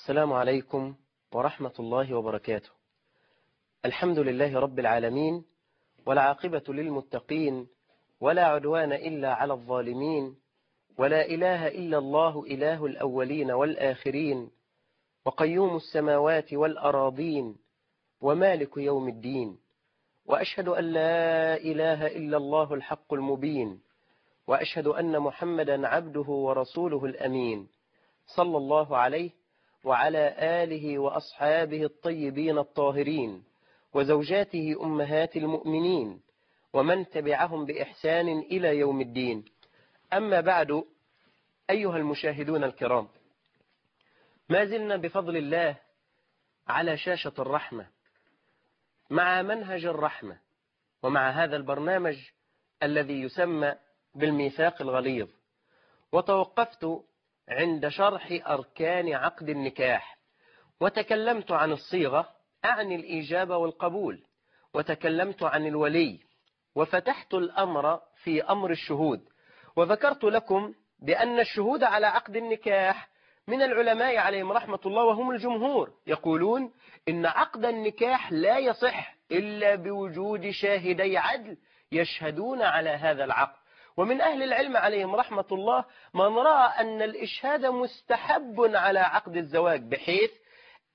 السلام عليكم ورحمة الله وبركاته. الحمد لله رب العالمين والعاقبة للمتقين ولا عدوان إلا على الظالمين ولا إله إلا الله إله الأولين والآخرين وقيوم السماوات والأراضين ومالك يوم الدين وأشهد أن لا إله إلا الله الحق المبين وأشهد أن محمدا عبده ورسوله الأمين صلى الله عليه وعلى آله وأصحابه الطيبين الطاهرين وزوجاته أمهات المؤمنين ومن تبعهم بإحسان إلى يوم الدين. أما بعد أيها المشاهدون الكرام ما زلنا بفضل الله على شاشة الرحمة مع منهج الرحمة ومع هذا البرنامج الذي يسمى بالميثاق الغليظ. وتوقفت عند شرح أركان عقد النكاح. وتكلمت عن الصيغة أعني الإجابة والقبول. وتكلمت عن الولي. وفتحت الأمر في أمر الشهود. وذكرت لكم بأن الشهود على عقد النكاح من العلماء عليهم رحمة الله وهم الجمهور. يقولون إن عقد النكاح لا يصح إلا بوجود شاهدي عدل يشهدون على هذا العقد. ومن أهل العلم عليهم رحمة الله من رأى أن الإشهاد مستحب على عقد الزواج بحيث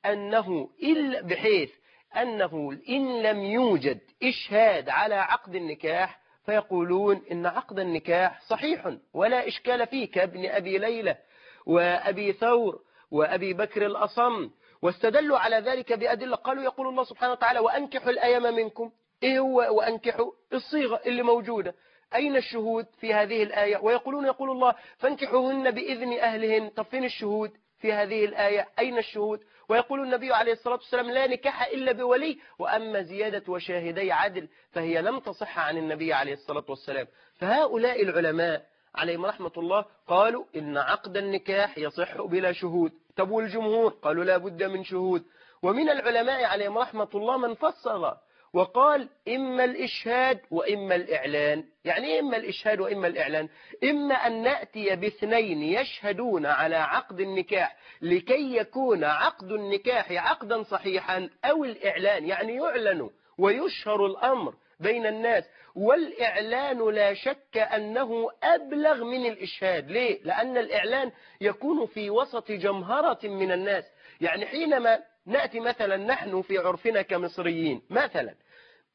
أنه إلا بحيث أنه إن لم يوجد إشهاد على عقد النكاح فيقولون إن عقد النكاح صحيح ولا إشكال فيه كابن أبي ليلى وأبي ثور وأبي بكر الأصم. واستدلوا على ذلك بأدلة قالوا يقول الله سبحانه وتعالى وأنكحوا الأيام منكم إيه هو وأنكحوا؟ الصيغة اللي موجودة. أين الشهود في هذه الآية؟ ويقولون يقول الله فانكحوهن بإذن أهلهن. طب فين الشهود في هذه الآية؟ أين الشهود؟ ويقول النبي عليه الصلاة والسلام لا نكاح إلا بولي وأما زيادة وشاهدي عدل فهي لم تصح عن النبي عليه الصلاة والسلام. فهؤلاء العلماء عليهم رحمة الله قالوا إن عقد النكاح يصح بلا شهود. طب والجمهور؟ قالوا لا بد من شهود. ومن العلماء عليهم رحمة الله من فصل وقال إما الإشهاد وإما الإعلان. يعني إما الإشهاد وإما الإعلان؟ إما أن نأتي باثنين يشهدون على عقد النكاح لكي يكون عقد النكاح عقدا صحيحا أو الإعلان يعني يعلن ويشهر الأمر بين الناس. والإعلان لا شك أنه أبلغ من الإشهاد. ليه؟ لأن الإعلان يكون في وسط جمهرة من الناس. يعني حينما نأتي مثلا نحن في عرفنا كمصريين مثلا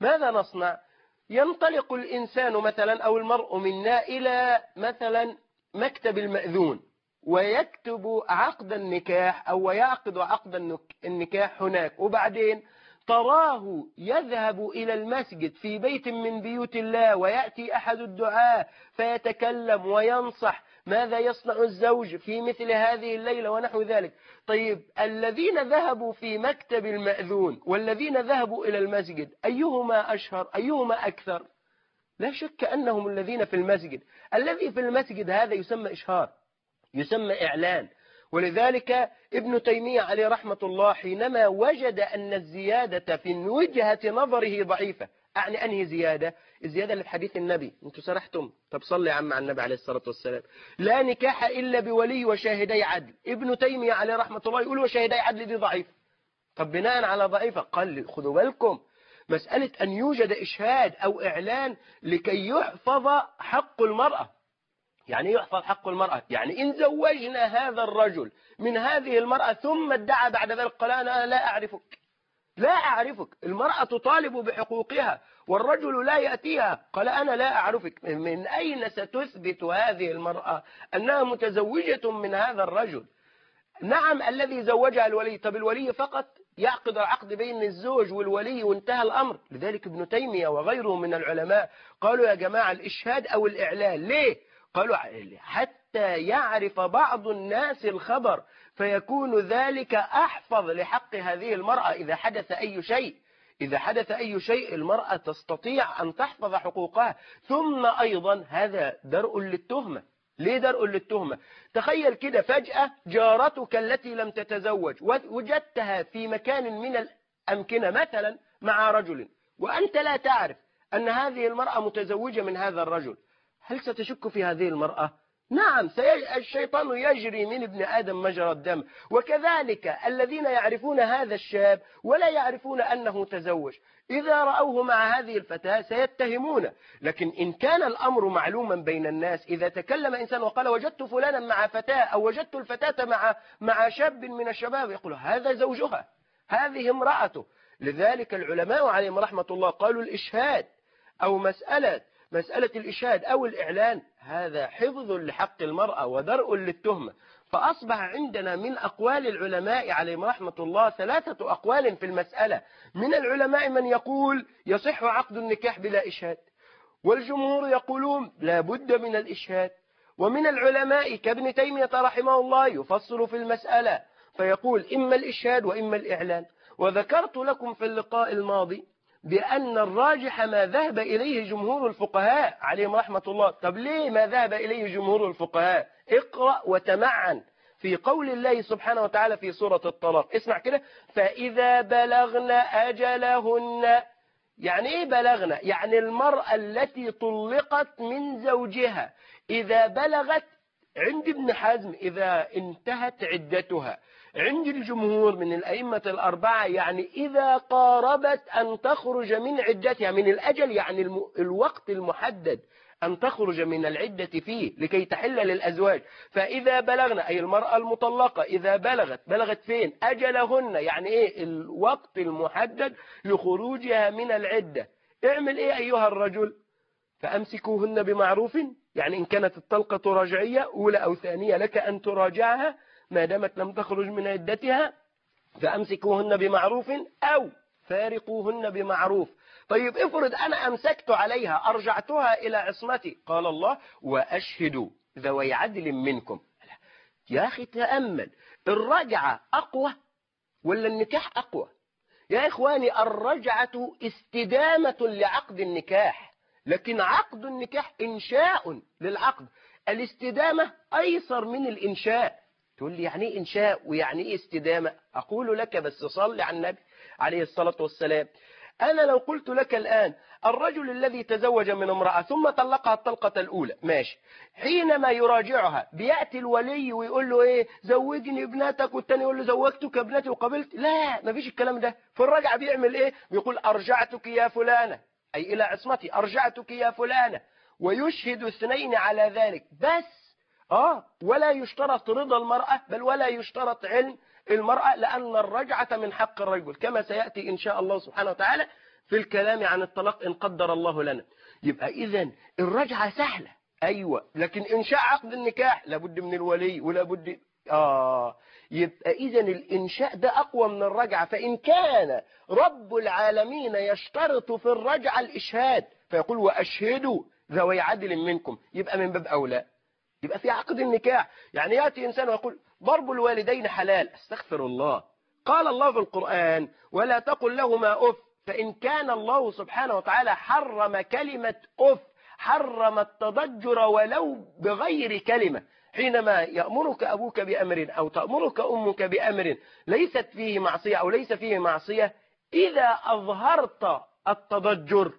ماذا نصنع؟ ينطلق الإنسان مثلا أو المرء منا إلى مثلا مكتب المأذون ويكتب عقد النكاح أو يعقد عقد النكاح هناك. وبعدين تراه يذهب إلى المسجد في بيت من بيوت الله ويأتي أحد الدعاء فيتكلم وينصح. ماذا يصنع الزوج في مثل هذه الليلة ونحو ذلك؟ طيب الذين ذهبوا في مكتب المأذون والذين ذهبوا إلى المسجد أيهما أشهر؟ أيهما أكثر؟ لا شك أنهم الذين في المسجد. الذي في المسجد هذا يسمى إشهار يسمى إعلان. ولذلك ابن تيمية عليه رحمة الله حينما وجد أن الزيادة في وجهة نظره ضعيفة أعني أنهي زيادة؟ الزيادة اللي في حديث النبي. أنتوا سرحتم. طب صلي عم على النبي عليه الصلاة والسلام. لا نكاح إلا بولي وشاهدي عدل. ابن تيمية عليه رحمة الله يقول وشاهدي عدل دي ضعيف. طب بناء على ضعيفة قال خذوا بالكم. مسألة أن يوجد إشهاد أو إعلان لكي يحفظ حق المرأة. يعني يحفظ حق المرأة؟ يعني إن زوجنا هذا الرجل من هذه المرأة ثم ادعى بعد ذلك قال أنا لا أعرفك. لا أعرفك. المرأة تطالب بحقوقها والرجل لا يأتيها. قال أنا لا أعرفك. من أين ستثبت هذه المرأة؟ أنها متزوجة من هذا الرجل. نعم الذي زوجها الولي. طب الولي فقط يعقد العقد بين الزوج والولي وانتهى الأمر. لذلك ابن تيمية وغيره من العلماء قالوا يا جماعة الإشهاد أو الإعلان. ليه؟ قالوا حتى يعرف بعض الناس الخبر. فيكون ذلك أحفظ لحق هذه المرأة. إذا حدث أي شيء إذا حدث أي شيء المرأة تستطيع أن تحفظ حقوقها. ثم أيضا هذا درء للتهمة. ليه درء للتهمة؟ تخيل كده فجأة جارتك التي لم تتزوج وجدتها في مكان من الأمكنة مثلا مع رجل وأنت لا تعرف أن هذه المرأة متزوجة من هذا الرجل. هل ستشك في هذه المرأة؟ نعم. الشيطان يجري من ابن آدم مجرى الدم. وكذلك الذين يعرفون هذا الشاب ولا يعرفون أنه تزوج. إذا رأوه مع هذه الفتاة سيتهمون. لكن إن كان الأمر معلوما بين الناس إذا تكلم إنسان وقال وجدت فلانا مع فتاة أو وجدت الفتاة مع مع شاب من الشباب يقول هذا زوجها هذه امرأته. لذلك العلماء عليهم رحمة الله قالوا الإشهاد أو مسألة مسألة الإشهاد أو الإعلان هذا حفظ لحق المرأة ودرء للتهمة. فأصبح عندنا من أقوال العلماء عليهم رحمة الله ثلاثة أقوال في المسألة. من العلماء من يقول يصح عقد النكاح بلا إشهاد. والجمهور يقولون لا بد من الإشهاد. ومن العلماء كابن تيمية رحمه الله يفصل في المسألة. فيقول إما الإشهاد وإما الإعلان. وذكرت لكم في اللقاء الماضي بأن الراجح ما ذهب إليه جمهور الفقهاء عليهم رحمة الله. طب ليه ما ذهب إليه جمهور الفقهاء؟ اقرأ وتمعن في قول الله سبحانه وتعالى في سورة الطلاق. اسمع كده. فإذا بلغن أجلهن يعني إيه بلغنا يعني المرأة التي طلقت من زوجها إذا بلغت عند ابن حزم إذا انتهت عدتها عند الجمهور من الأئمة الأربعة يعني إذا قاربت أن تخرج من عدتها من الأجل يعني. الوقت المحدد أن تخرج من العدة فيه لكي تحل للأزواج. فإذا بلغنا أي المرأة المطلقة إذا بلغت بلغت فين؟ أجلهن يعني إيه؟ الوقت المحدد لخروجها من العدة. اعمل إيه أيها الرجل؟ فأمسكوهن بمعروف يعني إن كانت الطلقة رجعية أولى أو ثانية لك أن تراجعها ما دامت لم تخرج من عدتها فأمسكوهن بمعروف أو فارقوهن بمعروف. طيب افرض أنا أمسكت عليها أرجعتها إلى عصمتي. قال الله وأشهدوا ذوي عدل منكم. يا أخي تأمل. الرجعة أقوى ولا النكاح أقوى؟ يا إخواني الرجعة استدامة لعقد النكاح لكن عقد النكاح إنشاء للعقد. الاستدامة أيسر من الإنشاء. تقول لي يعني إيه إنشاء ويعني إيه استدامة؟ أقول لك بس صلي على النبي عليه الصلاة والسلام. أنا لو قلت لك الآن الرجل الذي تزوج من امرأة ثم طلقها الطلقة الأولى ماشي. حينما يراجعها بيأتي الولي ويقول له إيه؟ زوجني ابنتك والتاني يقول له زوجتك ابنتي وقبلت؟ لا مفيش الكلام ده. في الرجعة بيعمل إيه؟ بيقول أرجعتك يا فلانة. أي إلى عصمتي أرجعتك يا فلانة. ويشهد اثنين على ذلك. بس آه ولا يشترط رضا المرأة بل ولا يشترط علم المرأة لأن الرجعة من حق الرجل كما سيأتي إن شاء الله سبحانه وتعالى في الكلام عن الطلاق إن قدر الله لنا. يبقى إذا الرجعة سهلة. أيوة لكن إنشاء عقد النكاح لابد من الولي ولابد آه يبقى إذا الإنشاء ده أقوى من الرجعة. فإن كان رب العالمين يشترط في الرجعة الإشهاد فيقول وأشهدوا ذوي عدل منكم. يبقى من باب أولى. يبقى في عقد النكاح. يعني يأتي إنسان ويقول ضرب الوالدين حلال. أستغفر الله. قال الله في القرآن ولا تقل لهما أف فإن كان الله سبحانه وتعالى حرم كلمة أف حرم التضجر ولو بغير كلمة. حينما يأمرك أبوك بأمر أو تأمرك أمك بأمر ليست فيه معصية أو ليس فيه معصية إذا أظهرت التضجر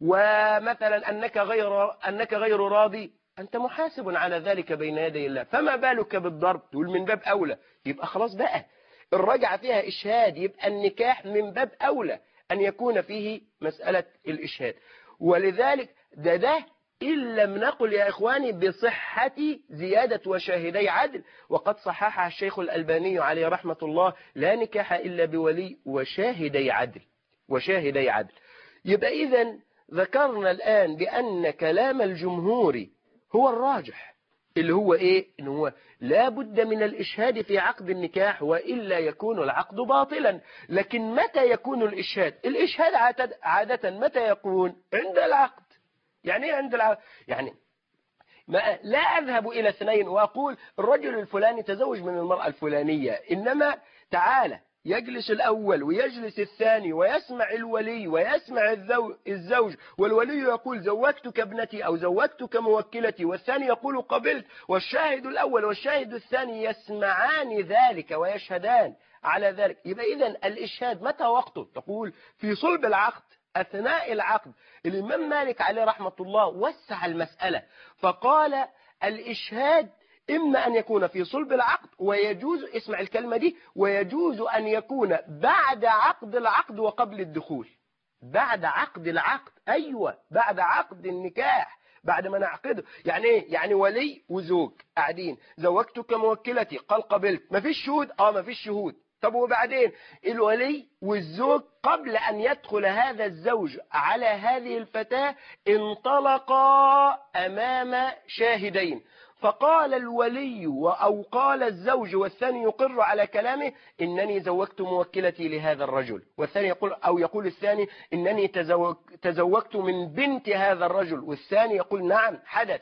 ومثلا أنك غير أنك غير راضي أنت محاسب على ذلك بين يدي الله. فما بالك بالضرب؟ تقول من باب أولى. يبقى خلاص بقى. الرجعة فيها إشهاد يبقى النكاح من باب أولى أن يكون فيه مسألة الإشهاد. ولذلك ده ده إن لم نقل يا إخواني بصحة زيادة وشاهدي عدل. وقد صححها الشيخ الألباني عليه رحمة الله لا نكاح إلا بولي وشاهدي عدل. وشاهدي عدل. يبقى إذا ذكرنا الآن بأن كلام الجمهور هو الراجح اللي هو إيه؟ إن هو لا بد من الإشهاد في عقد النكاح وإلا يكون العقد باطلا. لكن متى يكون الإشهاد؟ الإشهاد عادة, متى يكون؟ عند العقد. يعني إيه عند العقد؟ يعني ما لا أذهب إلى اثنين وأقول الرجل الفلاني تزوج من المرأة الفلانية إنما تعالى يجلس الأول ويجلس الثاني ويسمع الولي ويسمع الزوج والولي يقول زوجتك ابنتي أو زوجتك موكلتي والثاني يقول قبلت والشاهد الأول والشاهد الثاني يسمعان ذلك ويشهدان على ذلك. يبقى إذا الإشهاد متى وقته؟ تقول في صلب العقد أثناء العقد. الإمام مالك عليه رحمة الله وسع المسألة فقال الإشهاد إما أن يكون في صلب العقد ويجوز اسمع الكلمة دي ويجوز أن يكون بعد عقد العقد وقبل الدخول. بعد عقد العقد أيوة بعد عقد النكاح بعد ما نعقده. يعني إيه؟ يعني ولي وزوج قاعدين. زوجتك موكلتي قال قبلت. مفيش شهود؟ آه مفيش شهود. طب وبعدين؟ الولي والزوج قبل أن يدخل هذا الزوج على هذه الفتاة انطلقا أمام شاهدين. فقال الولي أو قال الزوج والثاني يقر على كلامه إنني زوجت موكلتي لهذا الرجل. والثاني يقول أو يقول الثاني إنني تزوج تزوجت من بنت هذا الرجل. والثاني يقول نعم حدث.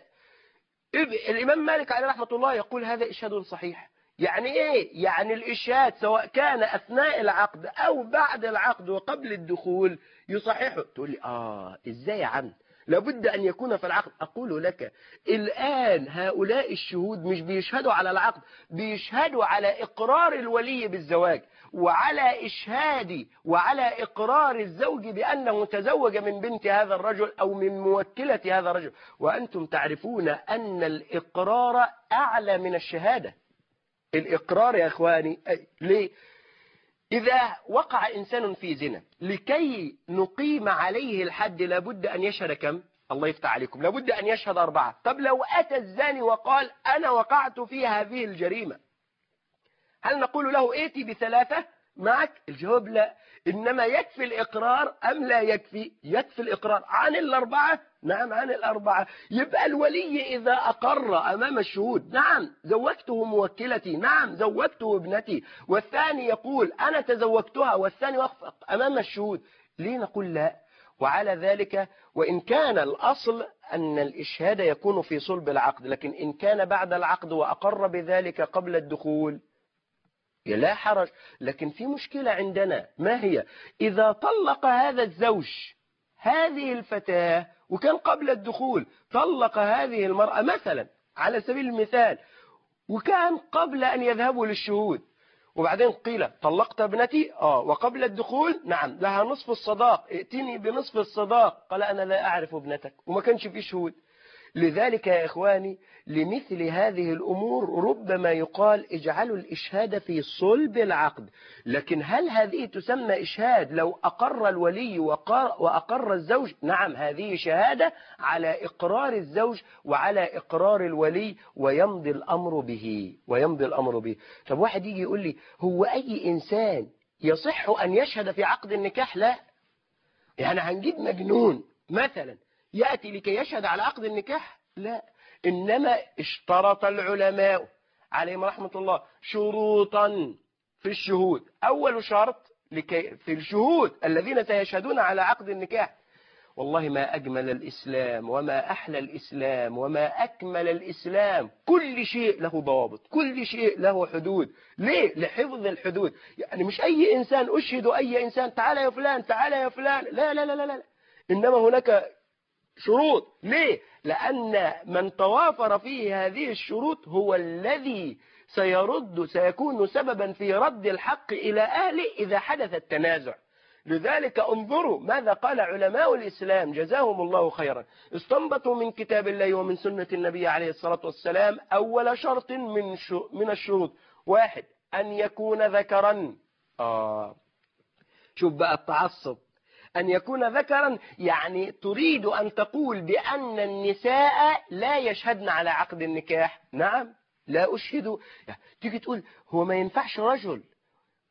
الإمام مالك عليه رحمة الله يقول هذا إشهاد صحيح. يعني إيه؟ يعني الاشهاد سواء كان أثناء العقد أو بعد العقد وقبل الدخول يصححه. تقول لي آه إزاي يا عم؟ لابد أن يكون في العقد. أقول لك الآن هؤلاء الشهود مش بيشهدوا على العقد بيشهدوا على إقرار الولي بالزواج وعلى إشهاد وعلى إقرار الزوج بأنه تزوج من بنت هذا الرجل أو من موكلة هذا الرجل. وأنتم تعرفون أن الإقرار أعلى من الشهادة. الإقرار يا إخواني ليه؟ إذا وقع إنسان في زنا لكي نقيم عليه الحد لابد أن يشهد كم؟ الله يفتح عليكم. لابد أن يشهد أربعة. طب لو أتى الزاني وقال أنا وقعت في هذه الجريمة هل نقول له ائتي بثلاثة؟ معك؟ الجواب لا. إنما يكفي الإقرار أم لا يكفي؟ يكفي الإقرار. عن الأربعة نعم عن الأربعة. يبقى الولي إذا أقر أمام الشهود نعم زوجته موكلتي نعم زوجته ابنتي. والثاني يقول أنا تزوجتها والثاني وقف أمام الشهود. ليه نقول لا؟ وعلى ذلك وإن كان الأصل أن الإشهاد يكون في صلب العقد لكن إن كان بعد العقد وأقر بذلك قبل الدخول لا حرج. لكن في مشكلة عندنا ما هي؟ إذا طلق هذا الزوج هذه الفتاة وكان قبل الدخول طلق هذه المرأة مثلا على سبيل المثال وكان قبل أن يذهبوا للشهود. وبعدين قيل طلقت ابنتي؟ آه وقبل الدخول؟ نعم لها نصف الصداق. ائتني بنصف الصداق. قال أنا لا أعرف ابنتك. وما كانش في شهود. لذلك يا إخواني لمثل هذه الأمور ربما يقال اجعلوا الإشهاد في صلب العقد. لكن هل هذه تسمى إشهاد؟ لو أقر الولي وأقر الزوج نعم هذه شهادة على إقرار الزوج وعلى إقرار الولي ويمضي الأمر به ويمضي الأمر به. طب واحد يجي يقول لي هو أي إنسان يصح أن يشهد في عقد النكاح؟ لا. يعني هنجيب مجنون مثلا. يأتي لكي يشهد على عقد النكاح؟ لا. إنما اشترط العلماء عليهم رحمة الله شروطا في الشهود. أول شرط لكي في الشهود الذين سيشهدون على عقد النكاح. والله ما أجمل الإسلام وما أحلى الإسلام وما أكمل الإسلام. كل شيء له ضوابط كل شيء له حدود. ليه؟ لحفظ الحدود. يعني مش أي إنسان أشهد أي إنسان تعالى يا فلان تعالى يا فلان. لا لا لا لا, لا. إنما هناك شروط. ليه؟ لأن من توافر فيه هذه الشروط هو الذي سيرد سيكون سببا في رد الحق إلى أهله إذا حدث التنازع. لذلك انظروا ماذا قال علماء الإسلام. جزاهم الله خيرا. استنبطوا من كتاب الله ومن سنة النبي عليه الصلاة والسلام أول شرط من من الشروط. واحد أن يكون ذكرا. آه. شوف بقى التعصب. أن يكون ذكرا يعني تريد أن تقول بأن النساء لا يشهدن على عقد النكاح. نعم لا أشهد. تيجي تقول هو ما ينفعش رجل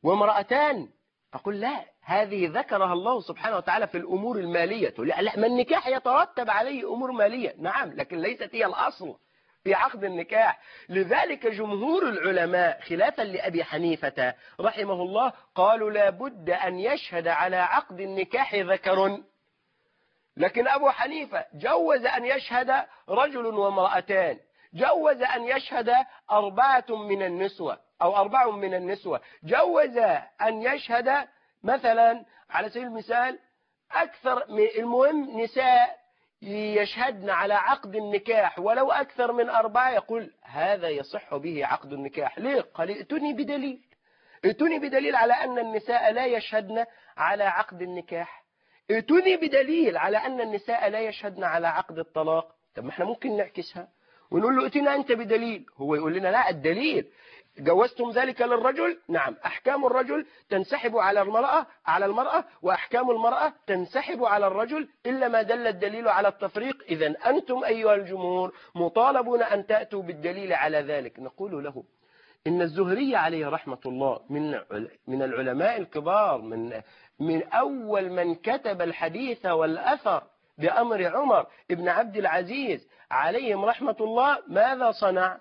وامرأتان. أقول لا هذه ذكرها الله سبحانه وتعالى في الأمور المالية. لا, لا ما النكاح يترتب عليه أمور مالية. نعم لكن ليست هي الأصل. في عقد النكاح. لذلك جمهور العلماء خلافا لأبي حنيفة رحمه الله قالوا لا بد أن يشهد على عقد النكاح ذكر. لكن أبو حنيفة جوز أن يشهد رجل وامرأتان. جوز أن يشهد أربعة من النسوة أو أربع من النسوة. جوز أن يشهد مثلا على سبيل المثال أكثر من المهم نساء يشهدن على عقد النكاح ولو أكثر من أربعة يقول هذا يصح به عقد النكاح. ليه؟ قال ائتني بدليل. ائتني بدليل على أن النساء لا يشهدن على عقد النكاح. ائتني بدليل على أن النساء لا يشهدن على عقد الطلاق. طب ما إحنا ممكن نعكسها ونقول له ائتنا أنت بدليل. هو يقول لنا لا الدليل. جوزتم ذلك للرجل؟ نعم. أحكام الرجل تنسحب على المرأة على المرأة وأحكام المرأة تنسحب على الرجل إلا ما دل الدليل على التفريق. إذا أنتم أيها الجمهور مطالبون أن تأتوا بالدليل على ذلك. نقول له إن الزهري عليه رحمة الله من من العلماء الكبار من من أول من كتب الحديث والأثر بأمر عمر ابن عبد العزيز عليهم رحمة الله ماذا صنع؟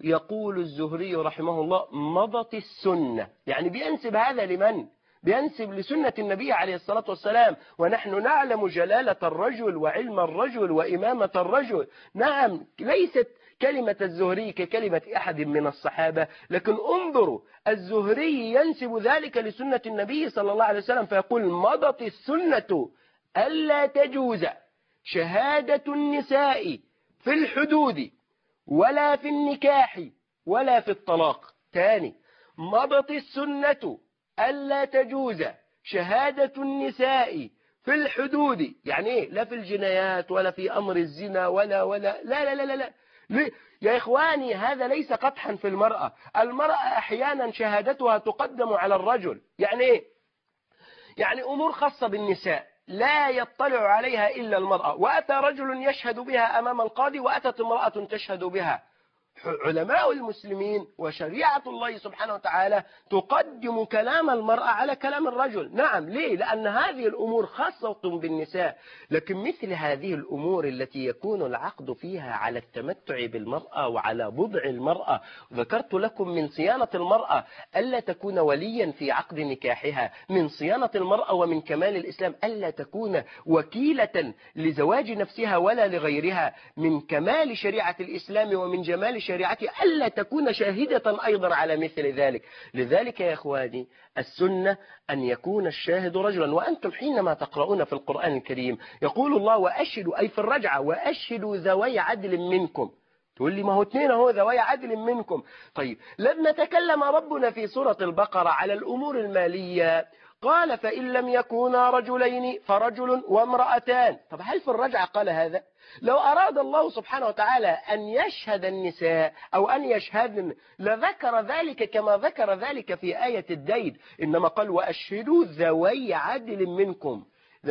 يقول الزهري رحمه الله مضت السنة. يعني بينسب هذا لمن؟ بينسب لسنة النبي عليه الصلاة والسلام. ونحن نعلم جلالة الرجل وعلم الرجل وإمامة الرجل. نعم ليست كلمة الزهري ككلمة أحد من الصحابة. لكن انظروا الزهري ينسب ذلك لسنة النبي صلى الله عليه وسلم فيقول مضت السنة ألا تجوز شهادة النساء في الحدود. ولا في النكاح ولا في الطلاق. تاني مضت السنة ألا تجوز شهادة النساء في الحدود. يعني إيه؟ لا في الجنايات ولا في أمر الزنا ولا ولا لا لا لا لا, لا. يا إخواني هذا ليس قطحا في المرأة. المرأة أحيانا شهادتها تقدم على الرجل. يعني إيه؟ يعني أمور خاصة بالنساء. لا يطلع عليها إلا المرأة. وأتى رجل يشهد بها أمام القاضي وأتت امرأة تشهد بها. علماء المسلمين وشريعة الله سبحانه وتعالى تقدم كلام المرأة على كلام الرجل نعم ليه؟ لأن هذه الأمور خاصة بالنساء لكن مثل هذه الأمور التي يكون العقد فيها على التمتع بالمرأة وعلى بضع المرأة ذكرت لكم من صيانة المرأة ألا تكون وليا في عقد نكاحها من صيانة المرأة ومن كمال الإسلام ألا تكون وكيلة لزواج نفسها ولا لغيرها من كمال شريعة الإسلام ومن جمال شريعته ألا تكون شاهدة أيضا على مثل ذلك. لذلك يا إخواني السنة أن يكون الشاهد رجلا. وأنتم حينما تقرؤون في القرآن الكريم يقول الله وأشهدوا أي في الرجعة وأشهدوا ذوي عدل منكم. تقول لي ما هو اثنين هو ذوي عدل منكم. طيب لما تكلم ربنا في سورة البقرة على الأمور المالية. قال فإن لم يكونا رجلين فرجل وامرأتان. طب هل في الرجعة قال هذا؟ لو أراد الله سبحانه وتعالى أن يشهد النساء أو أن يشهدن لذكر ذلك كما ذكر ذلك في آية الدين إنما قال وأشهدوا ذوي عدل منكم.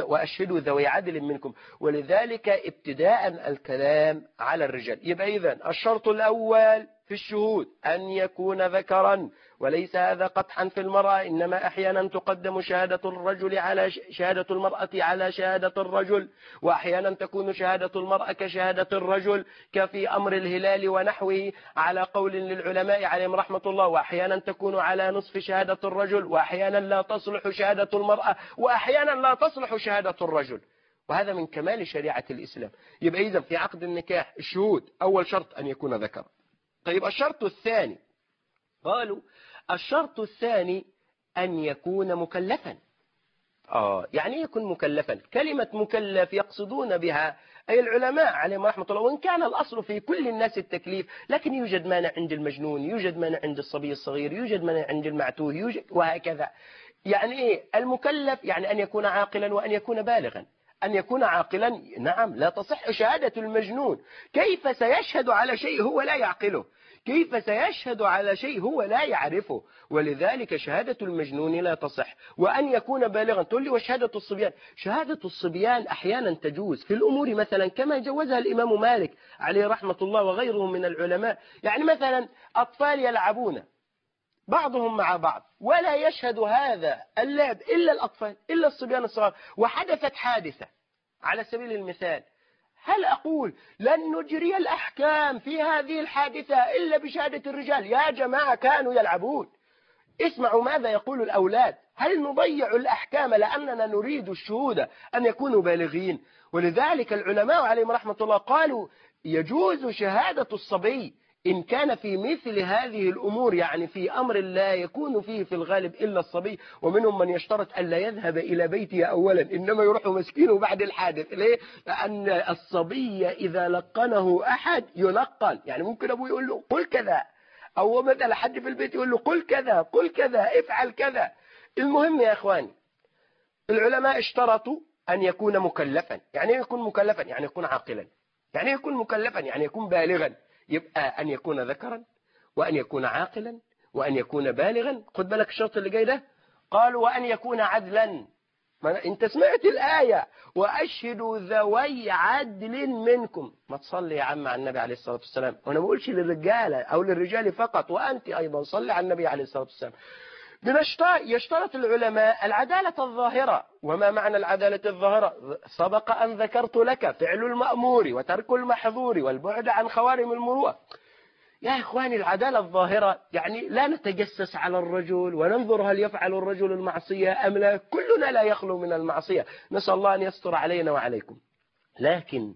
وأشهدوا ذوي عدل منكم. ولذلك ابتداء الكلام على الرجال. يبقى إذن الشرط الأول في الشهود أن يكون ذكرا وليس هذا قطحا في المرأة إنما أحيانا تقدم شهادة الرجل على شهادة المرأة على شهادة الرجل وأحيانا تكون شهادة المرأة كشهادة الرجل كفي أمر الهلال ونحوه على قول للعلماء عليهم رحمة الله وأحيانا تكون على نصف شهادة الرجل وأحيانا لا تصلح شهادة المرأة وأحيانا لا تصلح شهادة الرجل. وهذا من كمال شريعة الإسلام. يبقى إذا في عقد النكاح الشهود أول شرط أن يكون ذكر طيب الشرط الثاني قالوا الشرط الثاني أن يكون مكلفا. آه يعني يكون مكلفا. كلمة مكلف يقصدون بها أي العلماء عليهم رحمة الله وإن كان الأصل في كل الناس التكليف لكن يوجد مانع عند المجنون يوجد مانع عند الصبي الصغير يوجد مانع عند المعتوه يوجد وهكذا. يعني إيه؟ المكلف يعني أن يكون عاقلا وأن يكون بالغا. أن يكون عاقلا؟ نعم لا تصح شهادة المجنون. كيف سيشهد على شيء هو لا يعقله؟ كيف سيشهد على شيء هو لا يعرفه؟ ولذلك شهادة المجنون لا تصح. وأن يكون بالغا تقول لي وشهادة الصبيان؟ شهادة الصبيان أحيانا تجوز. في الأمور مثلا كما جوزها الإمام مالك عليه رحمة الله وغيره من العلماء. يعني مثلا أطفال يلعبون. بعضهم مع بعض. ولا يشهد هذا اللعب إلا الأطفال إلا الصبيان الصغار. وحدثت حادثة. على سبيل المثال هل أقول لن نجري الأحكام في هذه الحادثة إلا بشهادة الرجال؟ يا جماعة كانوا يلعبون. اسمعوا ماذا يقول الأولاد. هل نضيع الأحكام لأننا نريد الشهود أن يكونوا بالغين؟ ولذلك العلماء عليهم رحمة الله قالوا يجوز شهادة الصبي إن كان في مثل هذه الأمور يعني في أمر لا يكون فيه في الغالب إلا الصبي ومنهم من يشترط أن لا يذهب إلى بيته أولا إنما يروح مسكينه بعد الحادث. ليه؟ لأن الصبي إذا لقنه أحد يلقن. يعني ممكن أبوه يقول له قل كذا أو مثلا حد في البيت يقول له قل كذا قل كذا افعل كذا. المهم يا إخواني العلماء اشترطوا أن يكون مكلفا. يعني يكون مكلفا؟ يعني يكون عاقلا. يعني يكون مكلفا؟ يعني يكون بالغا. يبقى أن يكون ذكرا وأن يكون عاقلا وأن يكون بالغا. خد بالك الشرط اللي جاي ده؟ قالوا وأن يكون عدلا. ما أنت سمعت الآية. وأشهدوا ذوي عدل منكم. ما تصلي يا عم على النبي عليه الصلاة والسلام. وأنا ما بقولش للرجالة أو للرجال فقط وأنت أيضا صلي على النبي عليه الصلاة والسلام. يشترط العلماء العدالة الظاهرة. وما معنى العدالة الظاهرة؟ سبق أن ذكرت لك فعل المأمور وترك المحظور والبعد عن خوارم المروءة. يا إخواني العدالة الظاهرة يعني لا نتجسس على الرجل وننظر هل يفعل الرجل المعصية أم لا. كلنا لا يخلو من المعصية. نسأل الله أن يستر علينا وعليكم. لكن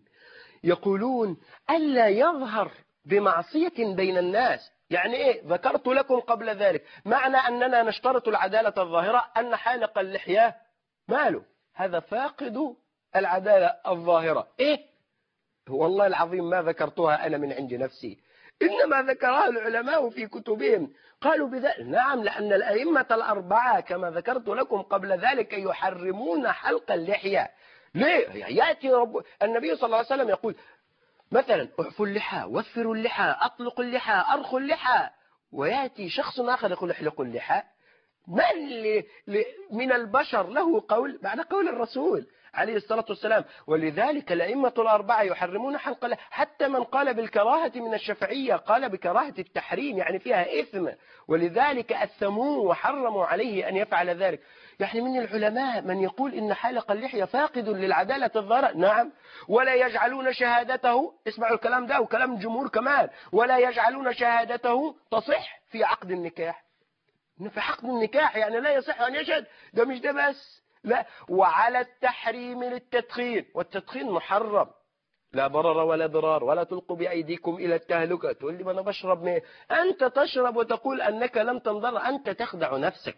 يقولون ألا يظهر بمعصية بين الناس يعني إيه؟ ذكرت لكم قبل ذلك. معنى أننا نشترط العدالة الظاهرة أن حالق اللحية ماله. هذا فاقد العدالة الظاهرة. إيه؟ والله العظيم ما ذكرتها أنا من عند نفسي. إنما ذكرها العلماء في كتبهم. قالوا بذلك. نعم لأن الأئمة الأربعة كما ذكرت لكم قبل ذلك يحرمون حلق اللحية. ليه؟ يأتي رب النبي صلى الله عليه وسلم يقول مثلا اعفوا اللحى وفروا اللحى أطلقوا اللحى أرخوا اللحى. ويأتي شخص آخر يقول احلقوا اللحى. من من البشر له قول بعد قول الرسول عليه الصلاة والسلام. ولذلك الأئمة الأربعة يحرمون حلق حتى من قال بالكراهة من الشفعية قال بكراهة التحريم يعني فيها إثم. ولذلك أثموه وحرموا عليه أن يفعل ذلك. يعني من العلماء من يقول إن حلق اللحية فاقد للعدالة الظاهرة نعم. ولا يجعلون شهادته اسمعوا الكلام ده وكلام الجمهور كمان ولا يجعلون شهادته تصح في عقد النكاح. في عقد النكاح يعني لا يصح أن يشهد. ده مش ده بس. لا. وعلى التحريم للتدخين. والتدخين محرم. لا ضرر ولا ضرار. ولا تلقوا بأيديكم إلى التهلكة. تقول لي ما أنا بشرب ميه أنت تشرب وتقول أنك لم تنضر. أنت تخدع نفسك.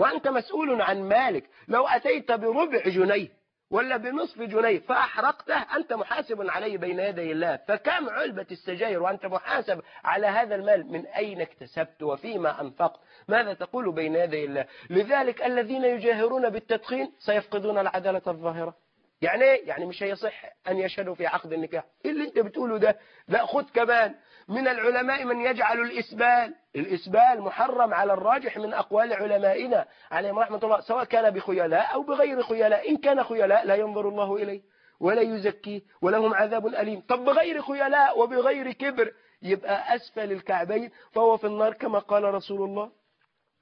وأنت مسؤول عن مالك. لو أتيت بربع جنيه ولا بنصف جنيه فأحرقته أنت محاسب عليه بين يدي الله. فكم علبة السجاير وأنت محاسب على هذا المال؟ من أين اكتسبت وفيما أنفقت؟ ماذا تقول بين يدي الله؟ لذلك الذين يجاهرون بالتدخين سيفقدون العدالة الظاهرة. يعني إيه؟ يعني مش هيصح أن يشهدوا في عقد النكاح. إيه اللي أنت بتقوله ده؟ لا خد كمان. من العلماء من يجعل الإسبال الإسبال محرم على الراجح من أقوال علمائنا عليهم رحمة الله سواء كان بخيلاء أو بغير خيلاء إن كان خيلاء لا ينظر الله إليه ولا يزكيه ولهم عذاب أليم. طب بغير خيلاء وبغير كبر يبقى أسفل الكعبين فهو في النار كما قال رسول الله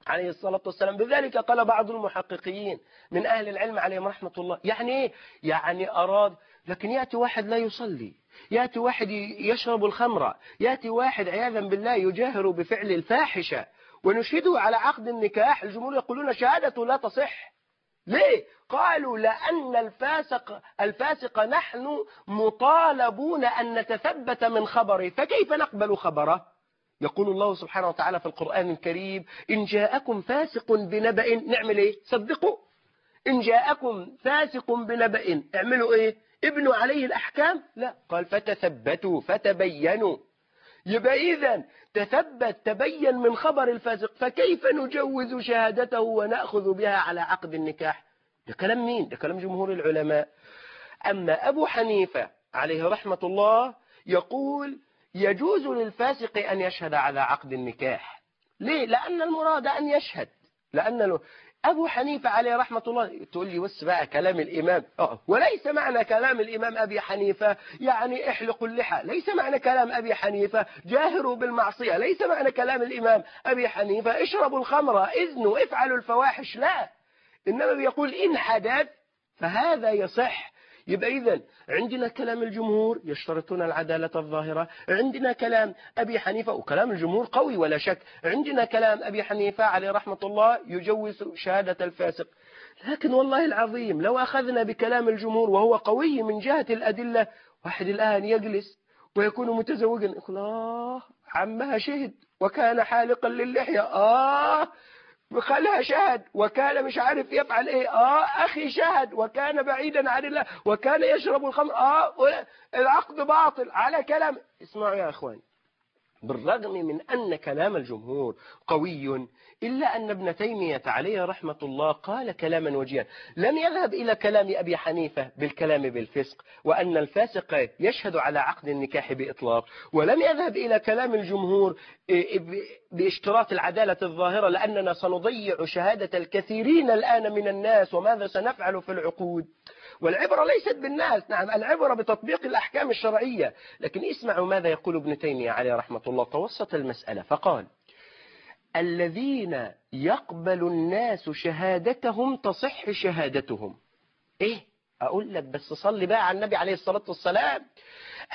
عليه الصلاة والسلام. بذلك قال بعض المحققين من أهل العلم عليهم رحمة الله يعني إيه؟ يعني أراد لكن يأتي واحد لا يصلي. يأتي واحد يشرب الخمر يأتي واحد عياذا بالله يجاهر بفعل الفاحشة ونشهده على عقد النكاح الجمهور يقولون شهادته لا تصح ليه؟ قالوا لأن الفاسق الفاسق نحن مطالبون أن نتثبت من خبره فكيف نقبل خبره؟ يقول الله سبحانه وتعالى في القرآن الكريم إن جاءكم فاسق بنبأ نعمل إيه؟ صدقوا إن جاءكم فاسق بنبأ اعملوا إيه؟ ابنوا عليه الأحكام؟ لا. قال فتثبتوا فتبينوا. يبقى إذا تثبت تبين من خبر الفاسق فكيف نجوز شهادته ونأخذ بها على عقد النكاح؟ ده كلام مين؟ ده كلام جمهور العلماء. أما أبو حنيفة عليه رحمة الله يقول يجوز للفاسق أن يشهد على عقد النكاح. ليه؟ لأن المراد أن يشهد. لأن أبو حنيفة عليه رحمة الله. تقول لي بس بقى كلام الإمام. أوه. وليس معنى كلام الإمام أبي حنيفة يعني احلقوا اللحى. ليس معنى كلام أبي حنيفة جاهروا بالمعصية. ليس معنى كلام الإمام أبي حنيفة اشربوا الخمر إذنوا افعلوا الفواحش. لا. إنما بيقول إن حدث فهذا يصح يبقى إذا عندنا كلام الجمهور يشترطون العدالة الظاهرة عندنا كلام أبي حنيفة وكلام الجمهور قوي ولا شك عندنا كلام أبي حنيفة عليه رحمة الله يجوز شهادة الفاسق. لكن والله العظيم لو أخذنا بكلام الجمهور وهو قوي من جهة الأدلة واحد الآن يجلس ويكون متزوجا آه عمها شهد وكان حالقا للحية آه خالها شهد وكان مش عارف يفعل إيه. آه أخي شهد وكان بعيدا عن الله وكان يشرب الخمر. آه العقد باطل. على كلام. اسمعوا يا إخواني. بالرغم من أن كلام الجمهور قوي إلا أن ابن تيمية عليه رحمة الله قال كلاما وجيها. لم يذهب إلى كلام أبي حنيفة بالكلام بالفسق وأن الفاسق يشهد على عقد النكاح بإطلاق. ولم يذهب إلى كلام الجمهور باشتراط العدالة الظاهرة لأننا سنضيع شهادة الكثيرين الآن من الناس وماذا سنفعل في العقود؟ والعبرة ليست بالناس. نعم العبرة بتطبيق الأحكام الشرعية. لكن اسمعوا ماذا يقول ابن تيمية عليه رحمة الله. توسط المسألة فقال الذين يقبل الناس شهادتهم تصح شهادتهم. إيه؟ أقول لك بس صلي بقى على النبي عليه الصلاة والسلام.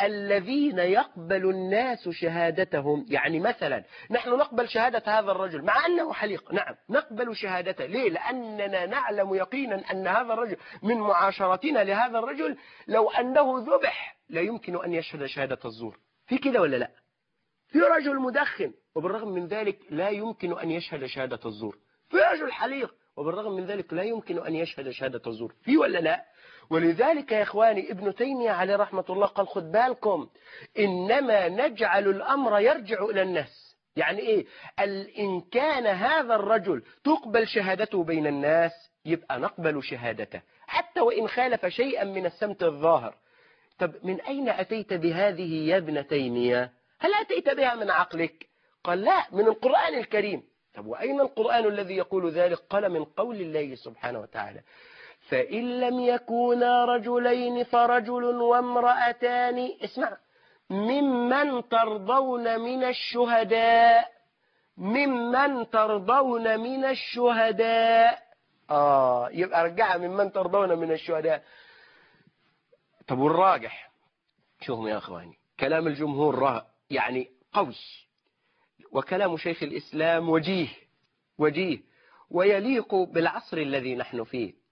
الذين يقبل الناس شهادتهم يعني مثلا نحن نقبل شهادة هذا الرجل مع أنه حليق. نعم نقبل شهادته. ليه؟ لأننا نعلم يقينا أن هذا الرجل من معاشرتنا لهذا الرجل. لو أنه ذبح لا يمكن أن يشهد شهادة الزور. في كده ولا لا؟ في رجل مدخن وبالرغم من ذلك لا يمكن أن يشهد شهادة الزور. في رجل حليق وبالرغم من ذلك لا يمكن أن يشهد شهادة الزور. في ولا لا؟ ولذلك يا إخواني ابن تيمية عليه رحمة الله قال خد بالكم إنما نجعل الأمر يرجع إلى الناس. يعني إيه؟ إن كان هذا الرجل تقبل شهادته بين الناس يبقى نقبل شهادته. حتى وإن خالف شيئا من السمت الظاهر. طب من أين أتيت بهذه يا ابن تيمية؟ هل أتيت بها من عقلك؟ قال لا من القرآن الكريم. طب وأين القرآن الذي يقول ذلك؟ قال من قول الله سبحانه وتعالى. فإن لم يكونا رجلين فرجل وامرأتان اسمع ممن ترضون من الشهداء ممن ترضون من الشهداء. آه يبقى رجعها ممن ترضون من الشهداء. طب والراجح؟ شوفوا يا أخواني كلام الجمهور يعني قوي وكلام شيخ الإسلام وجيه وجيه ويليق بالعصر الذي نحن فيه.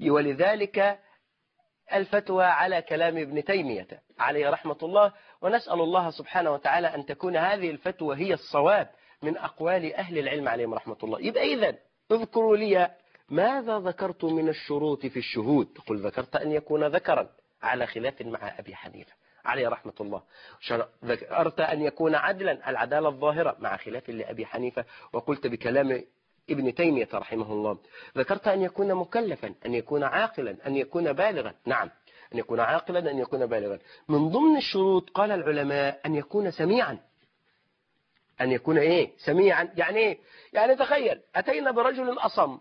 ولذلك الفتوى على كلام ابن تيمية عليه رحمة الله ونسأل الله سبحانه وتعالى أن تكون هذه الفتوى هي الصواب من أقوال أهل العلم عليهم رحمة الله. يبقى إذن اذكروا لي ماذا ذكرت من الشروط في الشهود؟ قل ذكرت أن يكون ذكرا على خلاف مع أبي حنيفة عليه رحمة الله. ذكرت أن يكون عدلا العدالة الظاهرة مع خلاف لأبي حنيفة وقلت بكلام ابن تيمية رحمه الله. ذكرت أن يكون مكلفا أن يكون عاقلا أن يكون بالغا. نعم أن يكون عاقلا أن يكون بالغا. من ضمن الشروط قال العلماء أن يكون سميعا. أن يكون إيه؟ سميعا. يعني إيه؟ يعني تخيل أتينا برجل أصم.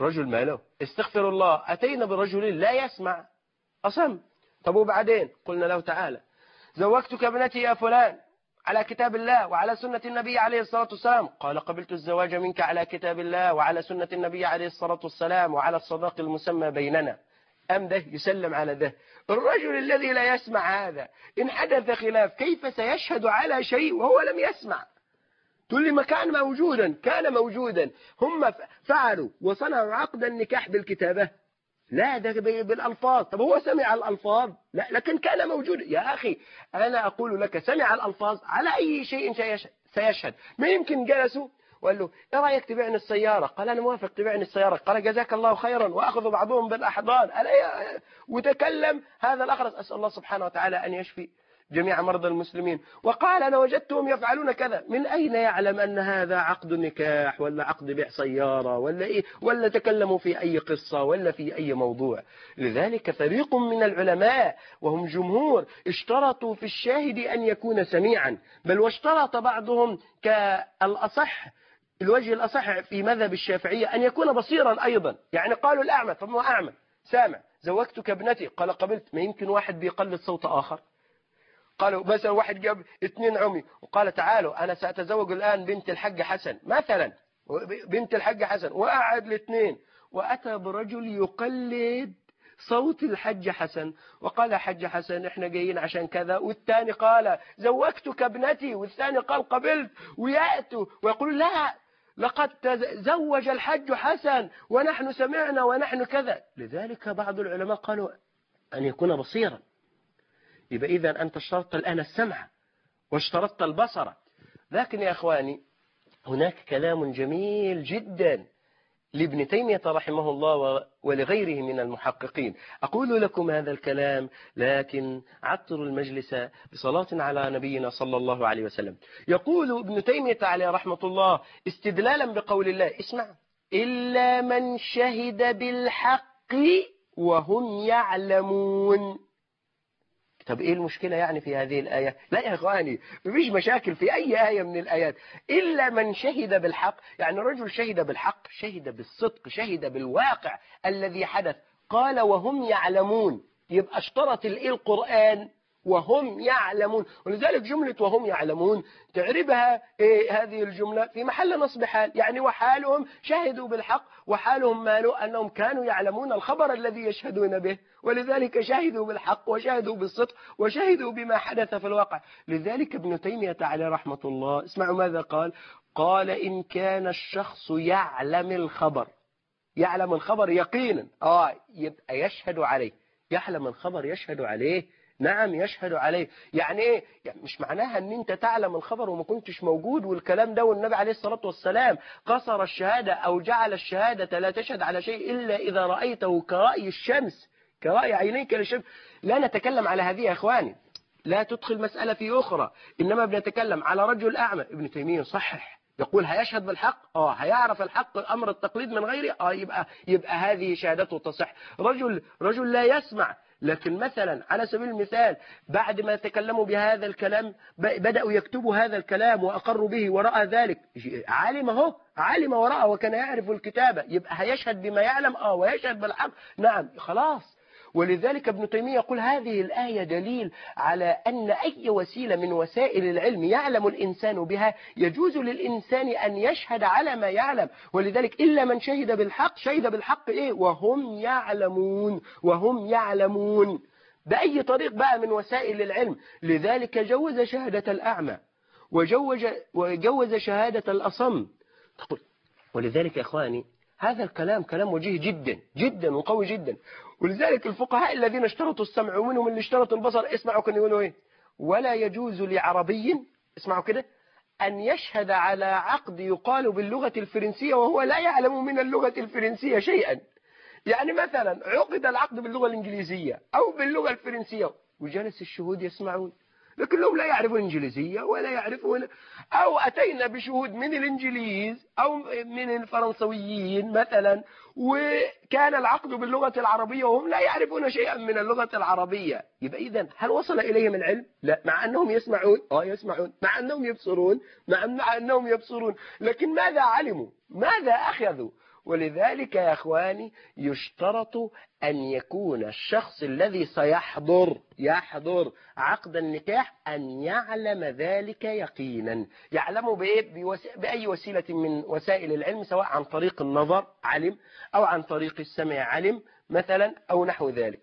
رجل ماله؟ استغفر الله. أتينا برجل لا يسمع. أصم. طب وبعدين؟ قلنا له تعالى زوجتك ابنتي يا فلان. على كتاب الله وعلى سنة النبي عليه الصلاة والسلام. قال قبلت الزواج منك على كتاب الله وعلى سنة النبي عليه الصلاة والسلام وعلى الصداق المسمى بيننا. أم ده؟ يسلم على ده. الرجل الذي لا يسمع هذا إن حدث خلاف كيف سيشهد على شيء وهو لم يسمع؟ تقول لي ما كان موجودا كان موجودا. هم فعلوا وصنعوا عقد النكاح بالكتابة. لا ده بالألفاظ. طب هو سمع الألفاظ؟ لا لكن كان موجود. يا أخي أنا أقول لك سمع الألفاظ على أي شيء سيشهد. ما يمكن جلسوا وقال له إيه رأيك تبيعني السيارة؟ قال أنا موافق تبيعني السيارة. قال جزاك الله خيرا وأخذ بعضهم بالأحضان. وتكلم. هذا الأخرس أسأل الله سبحانه وتعالى أن يشفي جميع مرضى المسلمين. وقال أنا وجدتهم يفعلون كذا. من أين يعلم أن هذا عقد نكاح ولا عقد بيع سيارة ولا إيه؟ ولا تكلموا في أي قصة ولا في أي موضوع. لذلك فريق من العلماء وهم جمهور اشترطوا في الشاهد أن يكون سميعا. بل واشترط بعضهم كالأصح الوجه الأصح في مذهب الشافعية أن يكون بصيرا أيضا. يعني قالوا الأعمى طب ما أعمى؟ سامع زوجتك ابنتي. قال قبلت ما يمكن واحد بيقلد صوت آخر؟ قالوا مثلا واحد جاب اثنين عمي. وقال تعالوا أنا سأتزوج الآن بنت الحج حسن مثلا. بنت الحج حسن وقعد الاثنين. وأتى برجل يقلد صوت الحج حسن. وقال حج حسن إحنا جايين عشان كذا. والثاني قال زوجتك ابنتي. والثاني قال قبلت. ويأتوا ويقول لا لقد تزوج الحج حسن ونحن سمعنا ونحن كذا. لذلك بعض العلماء قالوا أن يكون بصيرا. يبقى إذا أنت اشترطت الآن السمع واشترطت البصر. لكن يا أخواني هناك كلام جميل جدا لابن تيمية رحمه الله ولغيره من المحققين. أقول لكم هذا الكلام لكن عطروا المجلس بصلاة على نبينا صلى الله عليه وسلم. يقول ابن تيمية عليه رحمة الله استدلالا بقول الله اسمع إلا من شهد بالحق وهم يعلمون. طب إيه المشكلة يعني في هذه الآية لا يا إخواني مفيش مشاكل في أي آية من الآيات إلا من شهد بالحق. يعني الرجل شهد بالحق شهد بالصدق شهد بالواقع الذي حدث قال وهم يعلمون. يبقى اشترط الإيه؟ القرآن. وهم يعلمون. ولذلك جملة وهم يعلمون تعربها إيه هذه الجملة في محل نصب حال. يعني وحالهم شهدوا بالحق وحالهم ماله أنهم كانوا يعلمون الخبر الذي يشهدون به. ولذلك شهدوا بالحق وشهدوا بالصدق وشهدوا بما حدث في الواقع. لذلك ابن تيمية عليه رحمة الله اسمعوا ماذا قال؟ قال إن كان الشخص يعلم الخبر يعلم الخبر يقينا. آه يبقى يشهد عليه. يعلم الخبر يشهد عليه. نعم يشهد عليه. يعني إيه؟ يعني مش معناها إن أنت تعلم الخبر وما كنتش موجود والكلام ده والنبي عليه الصلاة والسلام قصر الشهادة أو جعل الشهادة لا تشهد على شيء إلا إذا رأيته كرأي الشمس كرأي عينيك للشمس. لا نتكلم على هذه يا إخواني. لا تدخل مسألة في أخرى. إنما بنتكلم على رجل أعمى. ابن تيمية صحح. يقول هيشهد بالحق؟ آه. هيعرف الحق أمر التقليد من غيره؟ آه يبقى يبقى هذه شهادته تصح. رجل رجل لا يسمع لكن مثلا على سبيل المثال بعد ما تكلموا بهذا الكلام بدأوا يكتبوا هذا الكلام وأقروا به ورأى ذلك علم هو علم ورأى وكان يعرف الكتابة يبقى هيشهد بما يعلم آه ويشهد بالحق نعم خلاص. ولذلك ابن تيمية يقول هذه الآية دليل على أن أي وسيلة من وسائل العلم يعلم الإنسان بها يجوز للإنسان أن يشهد على ما يعلم. ولذلك إلا من شهد بالحق شهد بالحق إيه؟ وهم يعلمون وهم يعلمون. بأي طريق بقى من وسائل العلم؟ لذلك جوز شهادة الأعمى وجوز, وجوز شهادة الأصم. ولذلك يا إخواني هذا الكلام كلام وجيه جدا جدا وقوي جدا. ولذلك الفقهاء الذين اشترطوا السمع ومنهم اللي اشترطوا البصر اسمعوا كانوا يقولوا إيه؟ ولا يجوز لعربي اسمعوا كده أن يشهد على عقد يقال باللغة الفرنسية وهو لا يعلم من اللغة الفرنسية شيئا. يعني مثلا عقد العقد باللغة الإنجليزية أو باللغة الفرنسية وجلس الشهود يسمعون. لكنهم لا يعرفون الإنجليزية ولا يعرفون أو أتينا بشهود من الإنجليز أو من الفرنسويين مثلا وكان العقد باللغة العربية وهم لا يعرفون شيئا من اللغة العربية يبقى إذا هل وصل إليهم العلم؟ لا مع أنهم يسمعون آه يسمعون مع أنهم يبصرون مع أنهم يبصرون لكن ماذا علموا؟ ماذا أخذوا؟ ولذلك يا أخواني يشترط أن يكون الشخص الذي سيحضر يحضر عقد النكاح أن يعلم ذلك يقينا. يعلم بإيه؟ بأي وسيلة من وسائل العلم سواء عن طريق النظر علم أو عن طريق السمع علم مثلا أو نحو ذلك.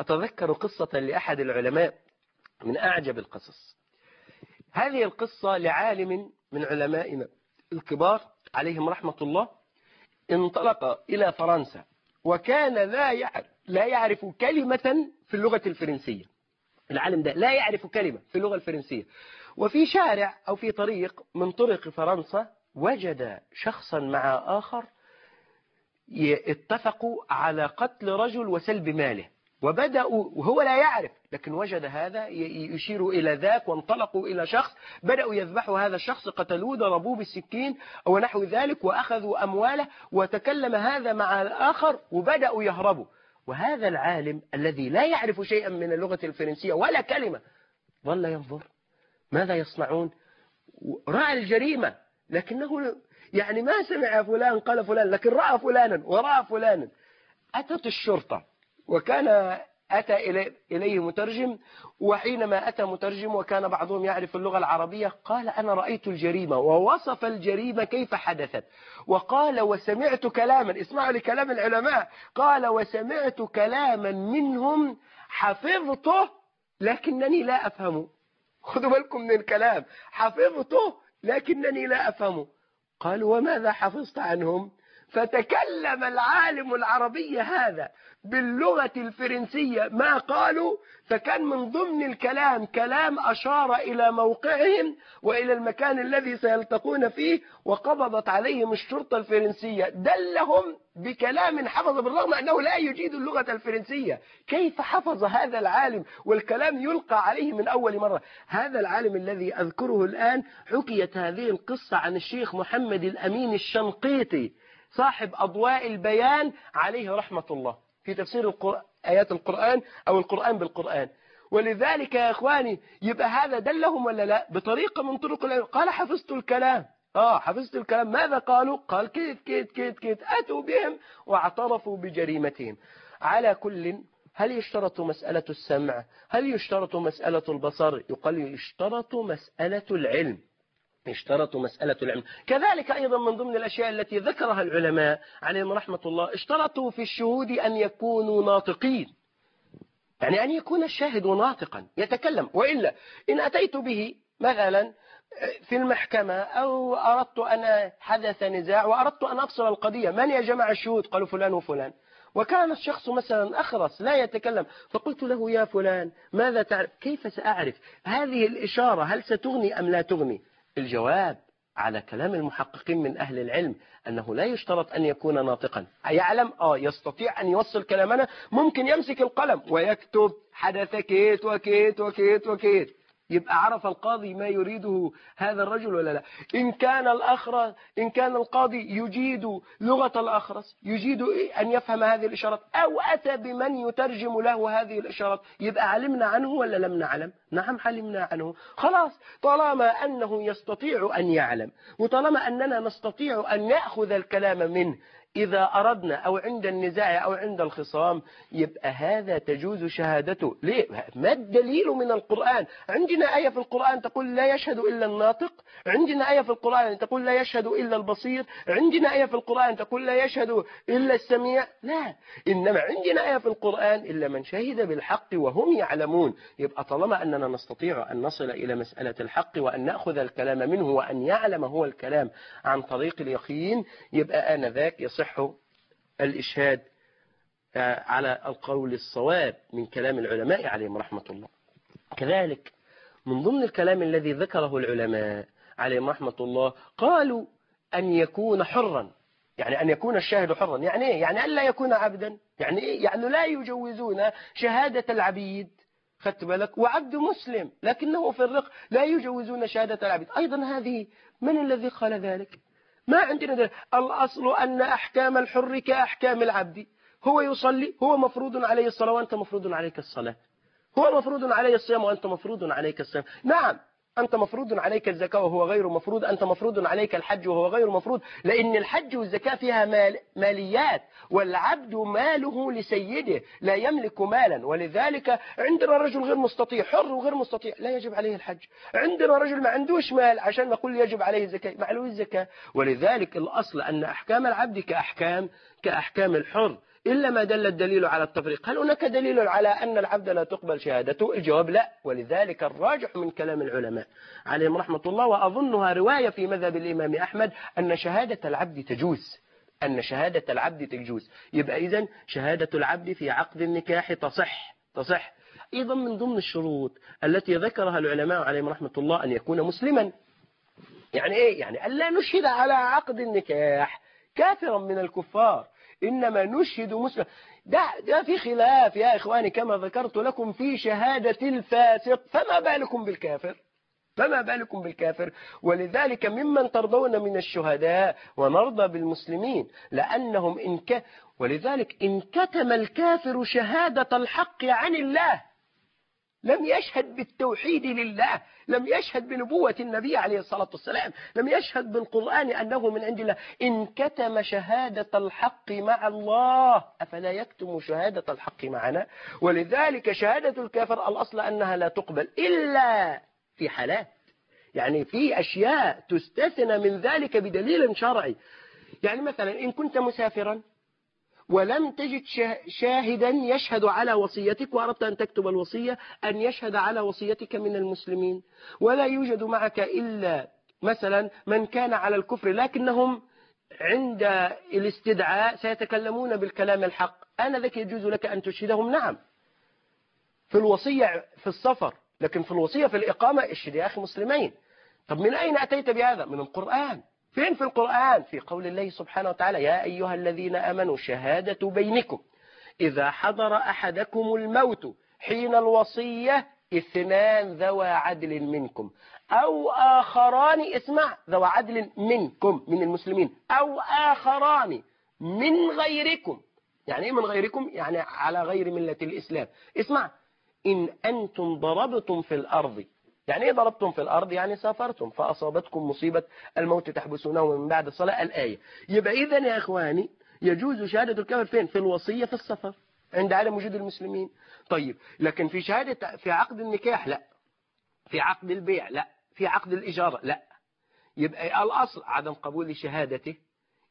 أتذكر قصة لأحد العلماء من أعجب القصص. هذه القصة لعالم من علمائنا الكبار عليهم رحمة الله انطلق إلى فرنسا وكان لا يعرف, لا يعرف كلمة في اللغة الفرنسية. العالم ده لا يعرف كلمة في اللغة الفرنسية. وفي شارع أو في طريق من طرق فرنسا وجد شخصا مع آخر اتفقوا على قتل رجل وسلب ماله. وبدأوا وهو لا يعرف لكن وجد هذا يشير إلى ذاك وانطلقوا إلى شخص بدأوا يذبحوا هذا الشخص قتلوه ضربوه بالسكين أو نحو ذلك وأخذوا أمواله وتكلم هذا مع الآخر وبدأوا يهربوا. وهذا العالم الذي لا يعرف شيئا من اللغة الفرنسية ولا كلمة ظل ينظر. ماذا يصنعون؟ رأى الجريمة لكنه يعني ما سمع فلان قال فلان لكن رأى فلانا ورأى فلانا. أتت الشرطة وكان أتى إليه مترجم وحينما أتى مترجم وكان بعضهم يعرف اللغة العربية قال أنا رأيت الجريمة ووصف الجريمة كيف حدثت. وقال وسمعت كلاما اسمعوا لكلام العلماء قال وسمعت كلاما منهم حفظته لكنني لا أفهمه. خذوا بالكم من الكلام حفظته لكنني لا أفهمه. قالوا وماذا حفظت عنهم؟ فتكلم العالم العربي هذا. باللغة الفرنسية ما قالوا فكان من ضمن الكلام كلام أشار إلى موقعهم وإلى المكان الذي سيلتقون فيه وقبضت عليهم الشرطة الفرنسية. دلهم بكلام حفظ بالرغم أنه لا يجيد اللغة الفرنسية. كيف حفظ هذا العالم؟ والكلام يلقى عليه من أول مرة. هذا العالم الذي أذكره الآن حكيت هذه القصة عن الشيخ محمد الأمين الشنقيطي صاحب أضواء البيان عليه رحمة الله. في تفسير القرآن آيات القرآن أو القرآن بالقرآن. ولذلك يا إخواني يبقى هذا دلهم ولا لا؟ بطريقة من طرق العلم قال حفظت الكلام. آه حفظت الكلام. ماذا قالوا؟ قال كيت كيت كيت كيت أتوا بهم واعترفوا بجريمتهم. على كل هل يشترط مسألة السمع؟ هل يشترط مسألة البصر؟ يقال يشترط مسألة العلم. اشترطوا مسألة العلم. كذلك أيضا من ضمن الأشياء التي ذكرها العلماء عليهم رحمة الله اشترطوا في الشهود أن يكونوا ناطقين. يعني أن يكون الشاهد ناطقا يتكلم. وإلا إن أتيت به مثلا في المحكمة أو أردت أن حدث نزاع وأردت أن أفصل القضية من يا جماعة الشهود؟ قالوا فلان وفلان. وكان الشخص مثلا أخرس لا يتكلم. فقلت له يا فلان ماذا تعرف؟ كيف سأعرف؟ هذه الإشارة هل ستغني أم لا تغني؟ الجواب على كلام المحققين من أهل العلم أنه لا يشترط أن يكون ناطقا. يعلم؟ آه يستطيع أن يوصل كلامنا. ممكن يمسك القلم ويكتب حدث كيت وكيت وكيت وكيت. يبقى عرف القاضي ما يريده هذا الرجل ولا لا. إن كان الأخرس إن كان القاضي يجيد لغة الأخرس يجيد أن يفهم هذه الإشارات أو أتى بمن يترجم له هذه الإشارات يبقى علمنا عنه ولا لم نعلم؟ نعم علمنا عنه. خلاص طالما أنه يستطيع أن يعلم وطالما أننا نستطيع أن نأخذ الكلام منه إذا أردنا أو عند النزاع أو عند الخصام يبقى هذا تجوز شهادته. ليه؟ ما الدليل من القرآن؟ عندنا آية في القرآن تقول لا يشهد إلا الناطق عندنا آية في القرآن تقول لا يشهد إلا البصير عندنا آية في القرآن تقول لا يشهد إلا السميع. لا إنما عندنا آية في القرآن إلا من شهد بالحق وهم يعلمون. يبقى طالما أننا نستطيع أن نصل إلى مسألة الحق وأن نأخذ الكلام منه وأن يعلم هو الكلام عن طريق اليقين يبقى آنذاك يصح يصح الإشهاد على القول الصواب من كلام العلماء عليهم رحمة الله. كذلك من ضمن الكلام الذي ذكره العلماء عليهم رحمة الله قالوا أن يكون حرا. يعني أن يكون الشاهد حرا. يعني إيه؟ يعني ألا يكون عبدا. يعني إيه؟ يعني لا يجوزون شهادة العبيد. خدت بالك؟ وعبد مسلم لكنه في الرق لا يجوزون شهادة العبيد. أيضا هذه من الذي قال ذلك؟ ما عندنا دليل. الأصل أن أحكام الحر كأحكام العبد. هو يصلي هو مفروض عليه الصلاة وأنت مفروض عليك الصلاة. هو مفروض عليه الصيام وأنت مفروض عليك الصيام. نعم. أنت مفروض عليك الزكاة وهو غير مفروض أنت مفروض عليك الحج وهو غير مفروض لأن الحج والزكاة فيها مال ماليات والعبد ماله لسيده لا يملك مالا. ولذلك عندنا رجل غير مستطيع حر وغير مستطيع لا يجب عليه الحج. عندنا رجل ما عندوش مال عشان نقول يجب عليه الزكاة معلوم الزكاة. ولذلك الأصل أن أحكام العبد كأحكام كأحكام الحر. إلا ما دل الدليل على التفريق. هل هناك دليل على أن العبد لا تقبل شهادته؟ الجواب لا ولذلك الراجح من كلام العلماء عليهم رحمة الله وأظنها رواية في مذهب الإمام أحمد أن شهادة العبد تجوز. أن شهادة العبد تجوز. يبقى إذن شهادة العبد في عقد النكاح تصح تصح. أيضا من ضمن الشروط التي ذكرها العلماء عليهم رحمة الله أن يكون مسلما. يعني إيه؟ يعني ألا نشهد على عقد النكاح. كافرا من الكفار. إنما نشهد مسلم. ده, ده في خلاف يا إخواني كما ذكرت لكم في شهادة الفاسق. فما بالكم بالكافر؟ فما بالكم بالكافر؟ ولذلك ممن ترضون من الشهداء ونرضى بالمسلمين لأنهم إن ك... ولذلك إن كتم الكافر شهادة الحق عن الله. لم يشهد بالتوحيد لله لم يشهد بنبوة النبي عليه الصلاة والسلام لم يشهد بالقرآن أنه من عند الله. إن كتم شهادة الحق مع الله أفلا يكتم شهادة الحق معنا؟ ولذلك شهادة الكافر الأصل أنها لا تقبل إلا في حالات. يعني في أشياء تستثنى من ذلك بدليل شرعي. يعني مثلا إن كنت مسافرا ولم تجد شاهدا يشهد على وصيتك وأردت أن تكتب الوصية أن يشهد على وصيتك من المسلمين. ولا يوجد معك إلا مثلا من كان على الكفر لكنهم عند الاستدعاء سيتكلمون بالكلام الحق. آنذاك يجوز لك أن تشهدهم نعم. في الوصية في السفر لكن في الوصية في الإقامة اشهد يا أخي مسلمين؟ طب من أين أتيت بهذا؟ من القرآن. فين في القرآن؟ في قول الله سبحانه وتعالى يا أيها الذين آمنوا شهادة بينكم. إذا حضر أحدكم الموت حين الوصية اثنان ذوى عدل منكم. أو آخران اسمع ذوى عدل منكم من المسلمين. أو آخران من غيركم. يعني إيه من غيركم؟ يعني على غير ملة الإسلام. اسمع إن أنتم ضربتم في الأرض يعني إيه ضربتم في الأرض يعني سافرتم فأصابتكم مصيبة الموت تحبسونه من بعد الصلاة الآية. يبقى إذا يا إخواني يجوز شهادة الكافر فين؟ في الوصية في السفر عند عدم وجود المسلمين. طيب لكن في شهادة في عقد النكاح لا. في عقد البيع لا. في عقد الإجارة لا. يبقى الأصل عدم قبول شهادته.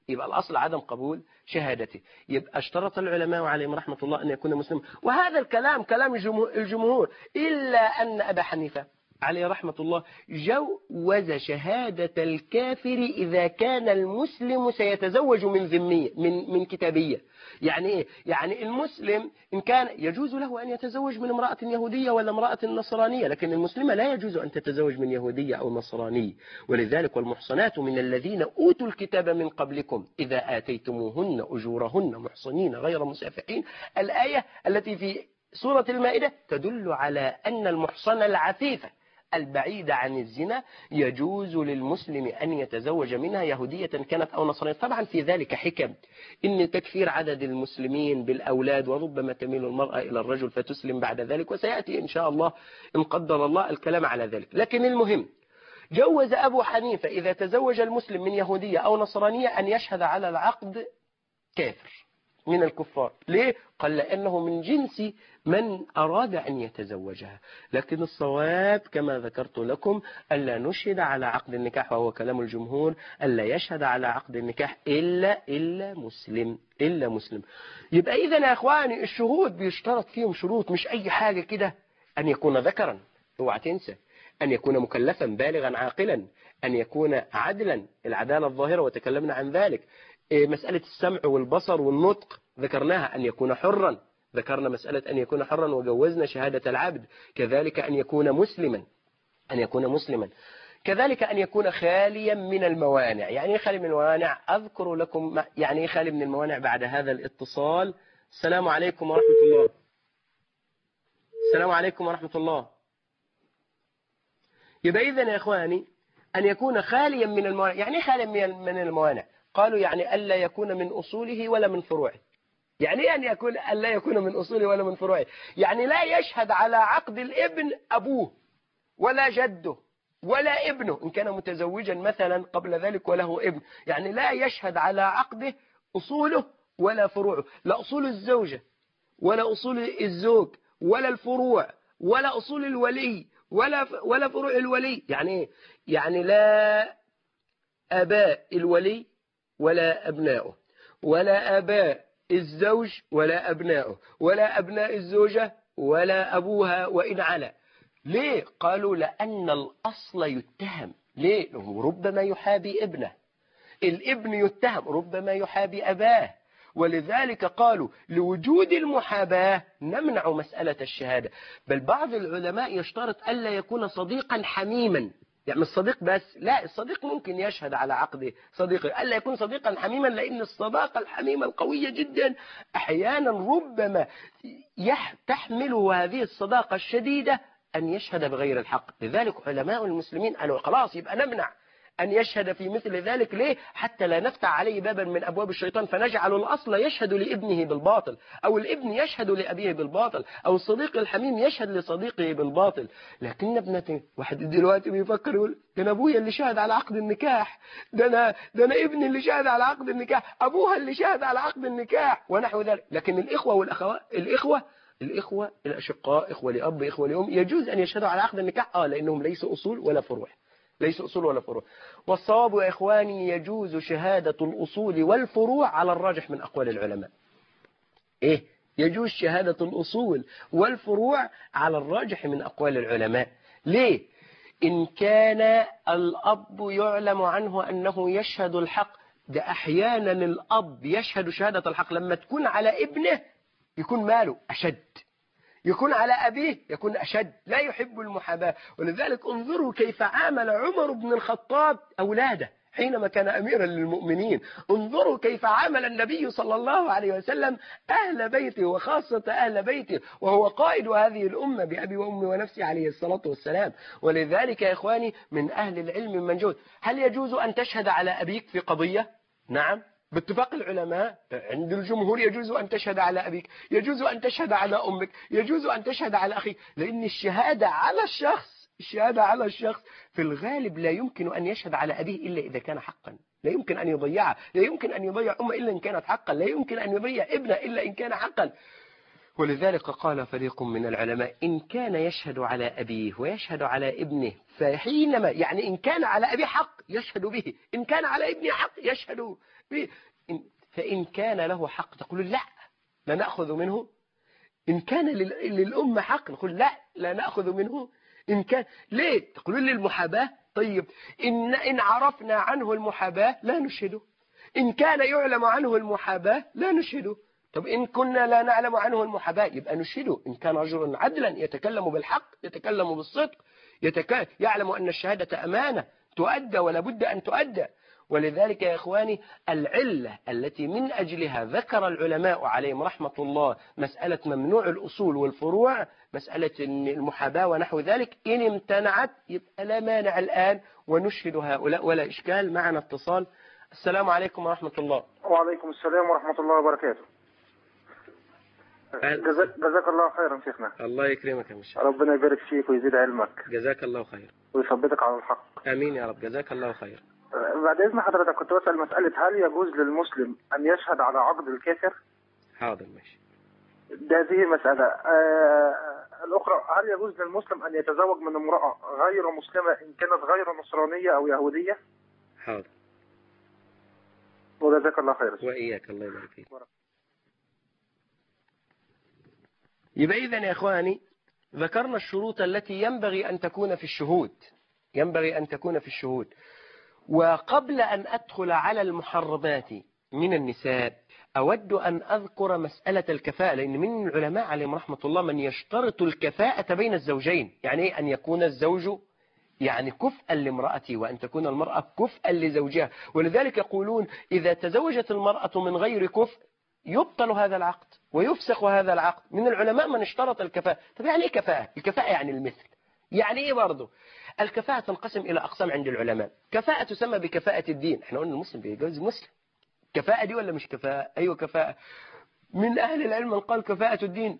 يبقى الأصل عدم قبول شهادته. يبقى اشترط العلماء عليهم رحمة الله أن يكون مسلم. وهذا الكلام كلام الجمهور إلا أن أبا حنيفة عليه رحمة الله جوز شهادة الكافر إذا كان المسلم سيتزوج من ذمية من من كتابية يعني إيه؟ يعني المسلم إن كان يجوز له أن يتزوج من امرأة يهودية ولا امرأة نصرانية لكن المسلمة لا يجوز أن تتزوج من يهودية أو نصرانية ولذلك والمحصنات من الذين أوتوا الكتاب من قبلكم إذا آتيتموهن أجورهن محصنين غير مسافحين الآية التي في سورة المائدة تدل على أن المحصنة العفيفة البعيدة عن الزنا يجوز للمسلم أن يتزوج منها يهودية كانت أو نصرانية. طبعا في ذلك حكم إن تكفير عدد المسلمين بالأولاد وربما تميل المرأة إلى الرجل فتسلم بعد ذلك وسيأتي إن شاء الله إن قدر الله الكلام على ذلك. لكن المهم جوز أبو حنيفة إذا تزوج المسلم من يهودية أو نصرانية أن يشهد على العقد كافر. من الكفار. ليه؟ قال لأنه من جنس من أراد أن يتزوجها. لكن الصواب كما ذكرت لكم ألا نشهد على عقد النكاح وهو كلام الجمهور ألا يشهد على عقد النكاح إلا إلا مسلم إلا مسلم. يبقى إذا يا إخواني الشهود بيشترط فيهم شروط مش أي حاجة كده. أن يكون ذكرا اوعى تنسى. أن يكون مكلفا بالغا عاقلا. أن يكون عدلا العدالة الظاهرة وتكلمنا عن ذلك. مسألة السمع والبصر والنطق ذكرناها أن يكون حرا. ذكرنا مسألة أن يكون حرا وجوزنا شهادة العبد. كذلك أن يكون مسلما. أن يكون مسلما. كذلك أن يكون خاليا من الموانع. يعني خالي من الموانع؟ أذكر لكم يعني خالي من الموانع بعد هذا الاتصال؟ السلام عليكم ورحمة الله. السلام عليكم ورحمة الله. يبقى إذن يا إخواني أن يكون خاليا من الموانع. يعني خاليا من الموانع؟ قالوا يعني ألا يكون من أصوله ولا من فروعه. يعني أن يكون ألا يكون من أصوله ولا من فروعه؟ يعني لا يشهد على عقد الابن أبوه ولا جده ولا ابنه إن كان متزوجا مثلا قبل ذلك وله ابن. يعني لا يشهد على عقده أصوله ولا فروعه. لا أصول الزوجة ولا أصول الزوج ولا الفروع ولا أصول الولي ولا ولا فروع الولي. يعني يعني لا أباء الولي ولا أبناؤه ولا أباء الزوج ولا أبناؤه ولا أبناء الزوجة ولا أبوها وإن علا. ليه؟ قالوا لأن الأصل يتهم. ليه؟ ربما يحابي ابنه. الابن يتهم ربما يحابي أباه. ولذلك قالوا لوجود المحاباة نمنع مسألة الشهادة. بل بعض العلماء يشترط ألا يكون صديقا حميما. يعني مش صديق بس لا الصديق ممكن يشهد على عقد صديقه ألا يكون صديقا حميما لأن الصداقة الحميمة القوية جدا. أحيانا ربما تحمل هذه الصداقة الشديدة أن يشهد بغير الحق. لذلك علماء المسلمين قالوا خلاص يبقى نمنع. أن يشهد في مثل ذلك. ليه؟ حتى لا نفتح عليه بابا من أبواب الشيطان. فنجعل الأصل يشهد لابنه بالباطل أو الابن يشهد لأبيه بالباطل أو الصديق الحميم يشهد لصديقه بالباطل. لكن ابنته واحد دلوقتي بيفكر يقول ده أنا أبويا اللي شهد على عقد النكاح ده أنا, ده أنا ابني اللي شهد على عقد النكاح أبوها اللي شهد على عقد النكاح. ونحو ذلك. لكن الإخوة والأخوات الإخوة الإخوة الأشقاء إخوة لأب إخوة لأم يجوز أن يشهدوا على عقد النكاح. آه لأنهم ليسوا أصول ولا فروع. ليس أصول ولا فروع. والصواب يا إخواني يجوز شهادة الأصول والفروع على الراجح من أقوال العلماء. إيه؟ يجوز شهادة الأصول والفروع على الراجح من أقوال العلماء. ليه؟ إن كان الأب يعلم عنه أنه يشهد الحق ده أحيانا الأب يشهد شهادة الحق. لما تكون على ابنه يكون ماله أشد. يكون على أبيه يكون أشد لا يحب المحاباة. ولذلك انظروا كيف عامل عمر بن الخطاب أولاده حينما كان أميرا للمؤمنين. انظروا كيف عامل النبي صلى الله عليه وسلم أهل بيته وخاصة أهل بيته وهو قائد هذه الأمة بأبي وأمي ونفسي عليه الصلاة والسلام. ولذلك يا إخواني من أهل العلم من جهد هل يجوز أن تشهد على أبيك في قضية؟ نعم. باتفاق العلماء عند الجمهور يجوز أن تشهد على أبيك يجوز أن تشهد على أمك يجوز أن تشهد على أخيك لأن الشهادة على الشخص الشهادة على الشخص في الغالب لا يمكن أن يشهد على أبيه إلا إذا كان حقا. لا يمكن أن يضيعها لا يمكن أن يضيع أمه إلا إن كانت حقا لا يمكن أن يضيع ابنه إلا إن كان حقا. ولذلك قال فريق من العلماء إن كان يشهد على أبيه ويشهد على ابنه فحينما يعني إن كان على أبيه حق يشهد به. إن كان على ابنه حق يشهد. فإن كان له حق تقول لا لا نأخذ منه. إن كان لل- للأمة حق نقول لا لا نأخذ منه. إن كان ليه؟ تقولون لي المحاباة طيب إن, إن عرفنا عنه المحاباة لا نشهده. إن كان يعلم عنه المحاباة لا نشهده. طب إن كنا لا نعلم عنه المحاباة يبقى نشهده. إن كان رجل عدلا يتكلم بالحق يتكلم بالصدق يتك... يعلم أن الشهادة أمانة تؤدى ولا بد أن تؤدى. ولذلك يا إخواني العلة التي من أجلها ذكر العلماء عليهم رحمة الله مسألة ممنوع الأصول والفروع مسألة المحاباة ونحو ذلك إن امتنعت يبقى لا مانع الآن ونشهد هؤلاء ولا إشكال معنا اتصال. السلام عليكم ورحمة الله. وعليكم السلام ورحمة الله وبركاته. جزاك, الله خيرا شيخنا. الله يكرمك يا مشاء ربنا يبارك فيك ويزيد علمك. جزاك الله خير ويثبتك على الحق. آمين يا رب. جزاك الله خير بعد إذن حضرتك كنت بسأل مسألة هل يجوز للمسلم أن يشهد على عقد الكافر؟ حاضر ماشي. ده هذه مسألة. آه الأخرى هل يجوز للمسلم أن يتزوج من امرأة غير مسلمة إن كانت غير نصرانية أو يهودية؟ حاضر. وجزاك الله خيرا وإياك الله يبارك فيك. يبقى إذا يا إخواني ذكرنا الشروط التي ينبغي أن تكون في الشهود. ينبغي أن تكون في الشهود. وقبل أن أدخل على المحرمات من النساء أود أن أذكر مسألة الكفاءة لأن من العلماء عليهم رحمة الله من يشترط الكفاءة بين الزوجين. يعني إيه؟ أن يكون الزوج يعني كفءا لامرأته وأن تكون المرأة كفءا لزوجها. ولذلك يقولون إذا تزوجت المرأة من غير كفء يبطل هذا العقد ويفسخ هذا العقد. من العلماء من اشترط الكفاءة. طب يعني إيه كفاءة؟ الكفاءة يعني المثل. يعني إيه برضه الكفاءة تنقسم إلى أقسام عند العلماء. كفاءة تسمى بكفاءة الدين. إحنا قلنا المسلم بيجوز مسلم. كفاءة دي ولا مش كفاءة؟ أيوة كفاءة. من أهل العلم من قال كفاءة الدين.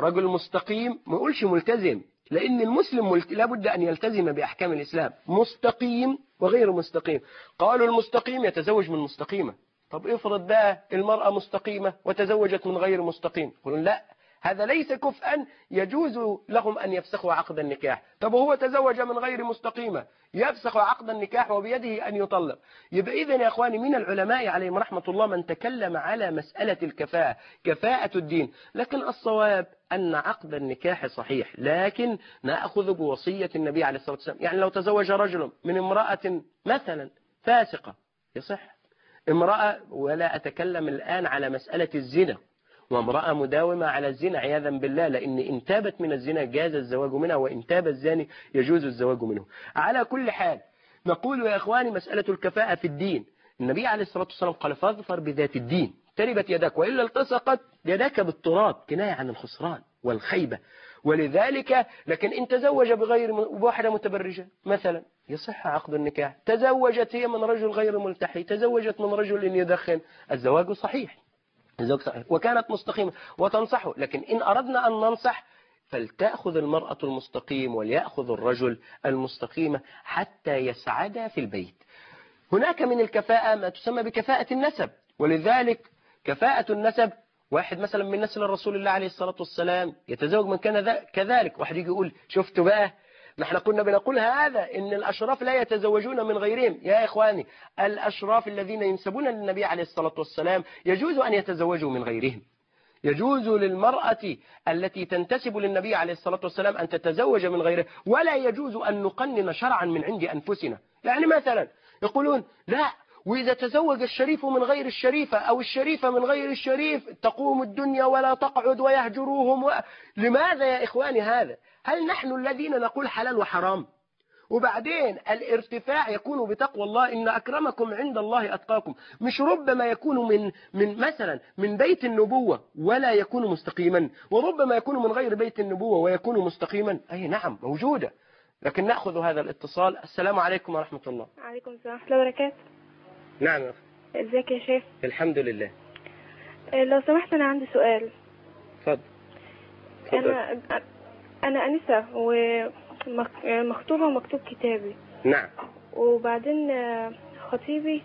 رجل مستقيم ما يقولش ملتزم لأن المسلم ملت... لابد أن يلتزم بأحكام الإسلام. مستقيم وغير مستقيم. قالوا المستقيم يتزوج من مستقيمة. طب افرض بقى المرأة مستقيمة وتزوجت من غير مستقيم. يقولون لا هذا ليس كفءا يجوز لهم أن يفسخوا عقد النكاح. طب هو تزوج من غير مستقيمة يفسخ عقد النكاح وبيده أن يطلق. يبقى إذن يا أخواني من العلماء عليهم رحمة الله من تكلم على مسألة الكفاءة كفاءة الدين. لكن الصواب أن عقد النكاح صحيح لكن نأخذ بوصية النبي عليه الصلاة والسلام. يعني لو تزوج رجل من امرأة مثلا فاسقة يصح. امرأة ولا أتكلم الآن على مسألة الزنا. وامرأة مداومة على الزنا عياذا بالله لأن إن تابت من الزنا جاز الزواج منها وإن تاب الزاني يجوز الزواج منه. على كل حال نقول يا إخواني مسألة الكفاءة في الدين. النبي عليه الصلاة والسلام قال فاظفر بذات الدين. تربت يدك وإلا التصقت يدك بالتراب كناية عن الخسران والخيبة. ولذلك لكن إن تزوج بغير بواحدة متبرجة مثلا يصح عقد النكاح. تزوجت هي من رجل غير ملتحي تزوجت من رجل يدخن الزواج صحيح. الزواج صحيح وكانت مستقيمة وتنصحه لكن إن أردنا أن ننصح فلتأخذ المرأة المستقيم وليأخذ الرجل المستقيمة حتى يسعدا في البيت. هناك من الكفاءة ما تسمى بكفاءة النسب ولذلك كفاءة النسب واحد مثلا من نسل الرسول الله عليه الصلاة والسلام يتزوج من كان كذلك. واحد يجي يقول شفتوا بقى نحن كنا بنقول هذا إن الأشراف لا يتزوجون من غيرهم. يا إخواني الأشراف الذين ينسبون للنبي عليه الصلاة والسلام يجوز أن يتزوجوا من غيرهم. يجوز للمرأة التي تنتسب للنبي عليه الصلاة والسلام أن تتزوج من غيره ولا يجوز أن نقنن شرعا من عند أنفسنا. يعني مثلا يقولون لا وإذا تزوج الشريف من غير الشريفة أو الشريفة من غير الشريف تقوم الدنيا ولا تقعد ويهجروهم و... لماذا يا إخواني هذا؟ هل نحن الذين نقول حلال وحرام؟ وبعدين الارتفاع يكون بتقوى الله إن أكرمكم عند الله أتقاكم. مش ربما يكون من من مثلا من بيت النبوة ولا يكون مستقيما وربما يكون من غير بيت النبوة ويكون مستقيما. أي نعم موجودة. لكن نأخذ هذا الاتصال. السلام عليكم ورحمة الله. عليكم السلام ورحمة الله وبركاته. نعم. إزيك يا شيخ؟ الحمد لله. آه، لو سمحت أنا عندي سؤال. اتفضل اتفضل. أنا أنا انسة ومخطوبة ومكتوب كتابي. نعم. وبعدين خطيبي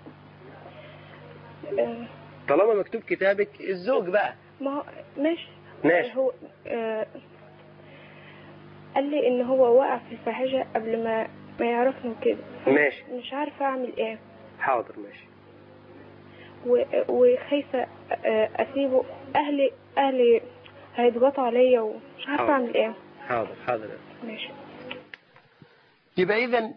آه، طالما مكتوب كتابك الزوج بقى. ما هو ماشي. ماشي. هو آه، قال لي إن هو وقع في الفاحشة قبل ما ما يعرفني وكده. ماشي. مش عارفة أعمل إيه. حاضر ماشي. وخايفة آه، أسيبه. أهلي أهلي هيضغطوا عليا ومش عارفة. أعمل إيه. حاضر حاضر. ماشي. يبقى إذا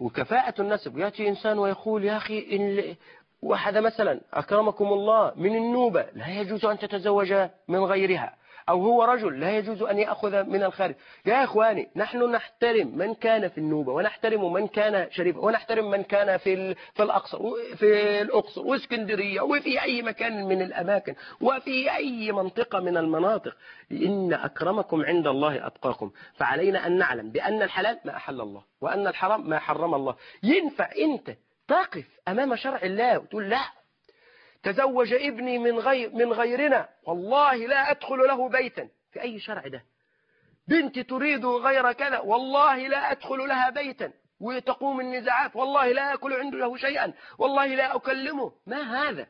وكفاءة النسب يأتي إنسان ويقول يا أخي إن واحدة مثلا أكرمكم الله من النوبة لا يجوز أن تتزوج من غيرها. أو هو رجل لا يجوز أن يأخذ من الخارج. يا إخواني نحن نحترم من كان في النوبة ونحترم من كان شريفا ونحترم من كان في في الأقصر في الأقصر وإسكندرية وفي أي مكان من الأماكن وفي أي منطقة من المناطق. إن أكرمكم عند الله أتقاكم. فعلينا أن نعلم بأن الحلال ما أحل الله وأن الحرام ما حرم الله. ينفع أنت تقف أمام شرع الله وتقول لا تزوج ابني من غير من غيرنا. والله لا أدخل له بيتا. في أي شرع ده؟ بنتي تريد غير كذا. والله لا أدخل لها بيتا. وتقوم النزاعات. والله لا أكل عنده له شيئا. والله لا أكلمه. ما هذا؟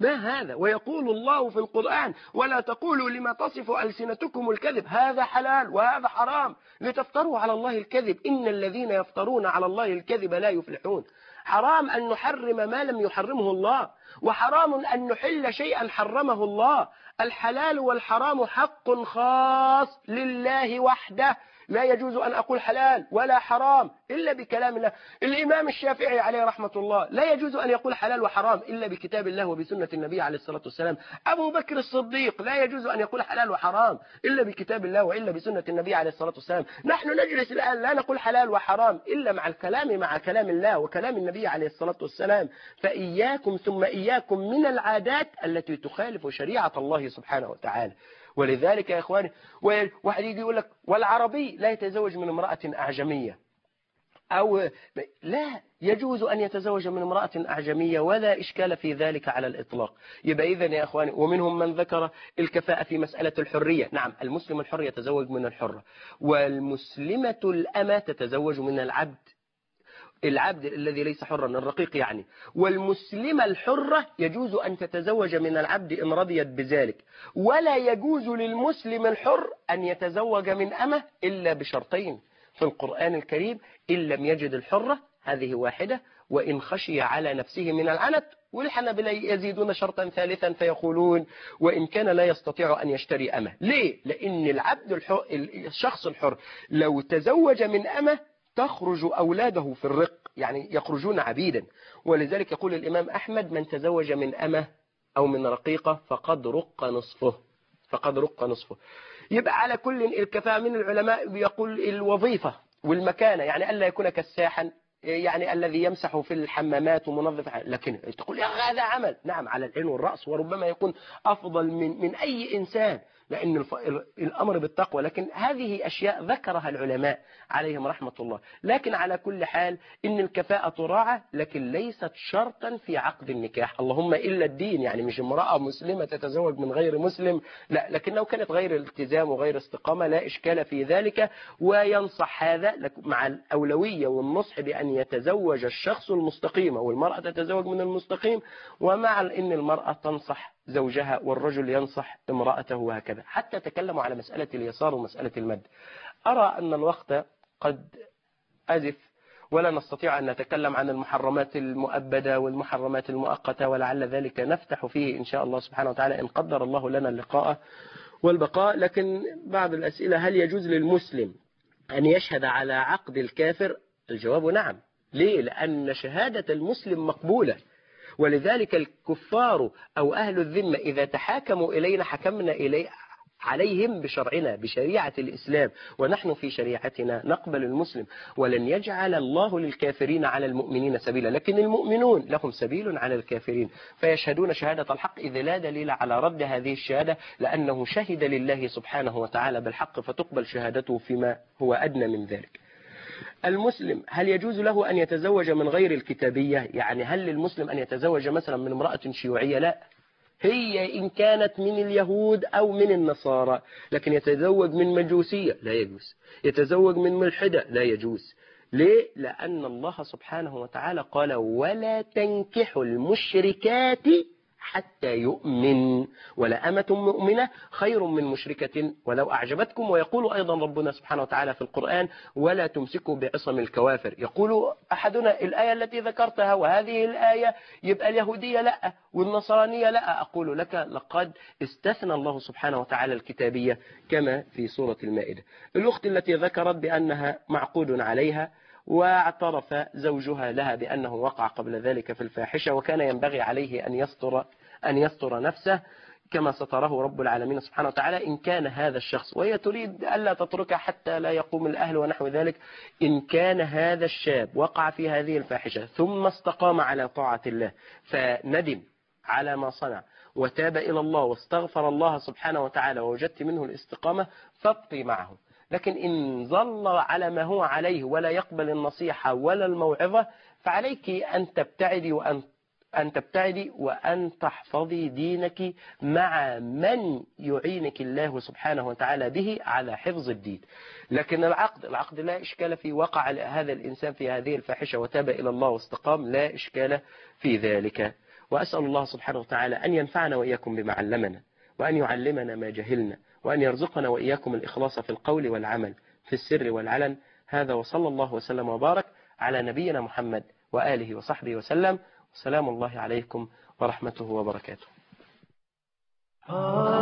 ما هذا؟ ويقول الله في القرآن ولا تقولوا لما تصف ألسنتكم الكذب. هذا حلال وهذا حرام. لتفتروا على الله الكذب. إن الذين يفترون على الله الكذب لا يفلحون. حرام أن نحرم ما لم يحرمه الله وحرام أن نحل شيئا حرمه الله. الحلال والحرام حق خاص لله وحده. لا يجوز أن أقول حلال ولا حرام إلا بكلام الله. الإمام الشافعي عليه رحمة الله لا يجوز أن يقول حلال وحرام إلا بكتاب الله وبسنة النبي عليه الصلاة والسلام. أبو بكر الصديق لا يجوز أن يقول حلال وحرام إلا بكتاب الله وإلا بسنة النبي عليه الصلاة والسلام. نحن نجلس الآن لا نقول حلال وحرام إلا مع الكلام مع كلام الله وكلام النبي عليه الصلاة والسلام. فإياكم ثم إياكم من العادات التي تخالف شريعة الله سبحانه وتعالى. ولذلك يا إخواني واحد يجي يقول لك والعربي لا يتزوج من امرأة أعجمية. أو لا يجوز أن يتزوج من امرأة أعجمية ولا إشكال في ذلك على الإطلاق. يبقى إذن يا أخواني ومنهم من ذكر الكفاءة في مسألة الحرية. نعم المسلم الحر يتزوج من الحرة والمسلمة الأمة تتزوج من العبد. العبد الذي ليس حرا الرقيق يعني. والمسلمة الحرة يجوز أن تتزوج من العبد إن رضيت بذلك. ولا يجوز للمسلم الحر أن يتزوج من أمه إلا بشرطين في القرآن الكريم إن لم يجد الحرة هذه واحدة وإن خشي على نفسه من العنت والحنبلة يزيدون شرطا ثالثا فيقولون وإن كان لا يستطيع أن يشتري أمه. ليه؟ لأن العبد الحر الشخص الحر لو تزوج من أمه تخرج أولاده في الرق يعني يخرجون عبيدا. ولذلك يقول الإمام أحمد من تزوج من أمة أو من رقيقة فقد رق نصفه. فقد رق نصفه. يبقى على كل الكفاءة من العلماء يقول الوظيفة والمكانة يعني ألا يكون كالساحن يعني الذي يمسح في الحمامات ومنظف لكن تقول يا هذا عمل. نعم على العين والرأس وربما يكون أفضل من من أي إنسان. لأن الأمر بالتقوى لكن هذه أشياء ذكرها العلماء عليهم رحمة الله. لكن على كل حال إن الكفاءة تراعى لكن ليست شرطا في عقد النكاح. اللهم إلا الدين يعني مش امرأة مسلمة تتزوج من غير مسلم. لا لكن لو كانت غير التزام وغير استقامة لا إشكال في ذلك. وينصح هذا مع الأولوية والنصح بأن يتزوج الشخص المستقيم والمرأة تتزوج من المستقيم. ومع أن المرأة تنصح زوجها والرجل ينصح امرأته وهكذا حتى تكلموا على مسألة اليسار ومسألة المد. أرى أن الوقت قد أزف ولا نستطيع أن نتكلم عن المحرمات المؤبدة والمحرمات المؤقتة ولعل ذلك نفتح فيه إن شاء الله سبحانه وتعالى إن قدر الله لنا اللقاء والبقاء. لكن بعض الأسئلة هل يجوز للمسلم أن يشهد على عقد الكافر؟ الجواب نعم. ليه؟ لأن شهادة المسلم مقبولة. ولذلك الكفار أو أهل الذمة إذا تحاكموا إلينا حكمنا إليه عليهم بشرعنا بشريعة الإسلام. ونحن في شريعتنا نقبل المسلم. ولن يجعل الله للكافرين على المؤمنين سبيلا. لكن المؤمنون لهم سبيل على الكافرين. فيشهدون شهادة الحق. إذ لا دليل على رد هذه الشهادة لأنه شهد لله سبحانه وتعالى بالحق فتقبل شهادته فيما هو أدنى من ذلك. المسلم هل يجوز له أن يتزوج من غير الكتابية؟ يعني هل للمسلم أن يتزوج مثلا من امرأة شيوعية؟ لا. هي إن كانت من اليهود أو من النصارى لكن يتزوج من مجوسية؟ لا يجوز. يتزوج من ملحدة؟ لا يجوز. ليه؟ لأن الله سبحانه وتعالى قال ولا تنكحوا المشركات حتى يؤمن. ولأمة مؤمنة خير من مشركة. ولو أعجبتكم ويقول أيضا ربنا سبحانه وتعالى في القرآن ولا تمسكوا بعصم الكوافر. يقول أحدنا الآية التي ذكرتها وهذه الآية يبقى اليهودية لا والنصرانية لا. أقول لك لقد استثنى الله سبحانه وتعالى الكتابية كما في سورة المائدة. الأخت التي ذكرت بأنها معقود عليها واعترف زوجها لها بأنه وقع قبل ذلك في الفاحشة وكان ينبغي عليه أن يستر أن يستر نفسه كما ستره رب العالمين سبحانه وتعالى إن كان هذا الشخص وهي تريد ألا تتركه حتى لا يقوم الأهل ونحو ذلك إن كان هذا الشاب وقع في هذه الفاحشة ثم استقام على طاعة الله فندم على ما صنع وتاب إلى الله واستغفر الله سبحانه وتعالى ووجدت منه الاستقامة فابقي معه. لكن إن ظل على ما هو عليه ولا يقبل النصيحة ولا الموعظة فعليك أن تبتعدي وأن أن تبتعدي وأن تحفظي دينك مع من يعينك الله سبحانه وتعالى به على حفظ الدين. لكن العقد العقد لا إشكال في وقع هذا الإنسان في هذه الفاحشة وتاب إلى الله واستقام لا إشكال في ذلك. وأسأل الله سبحانه وتعالى أن ينفعنا وإياكم بما علمنا وأن يعلمنا ما جهلنا وأن يرزقنا وإياكم الإخلاص في القول والعمل في السر والعلن. هذا وصلى الله وسلم وبارك على نبينا محمد وآله وصحبه وسلم. سلام الله عليكم ورحمته وبركاته.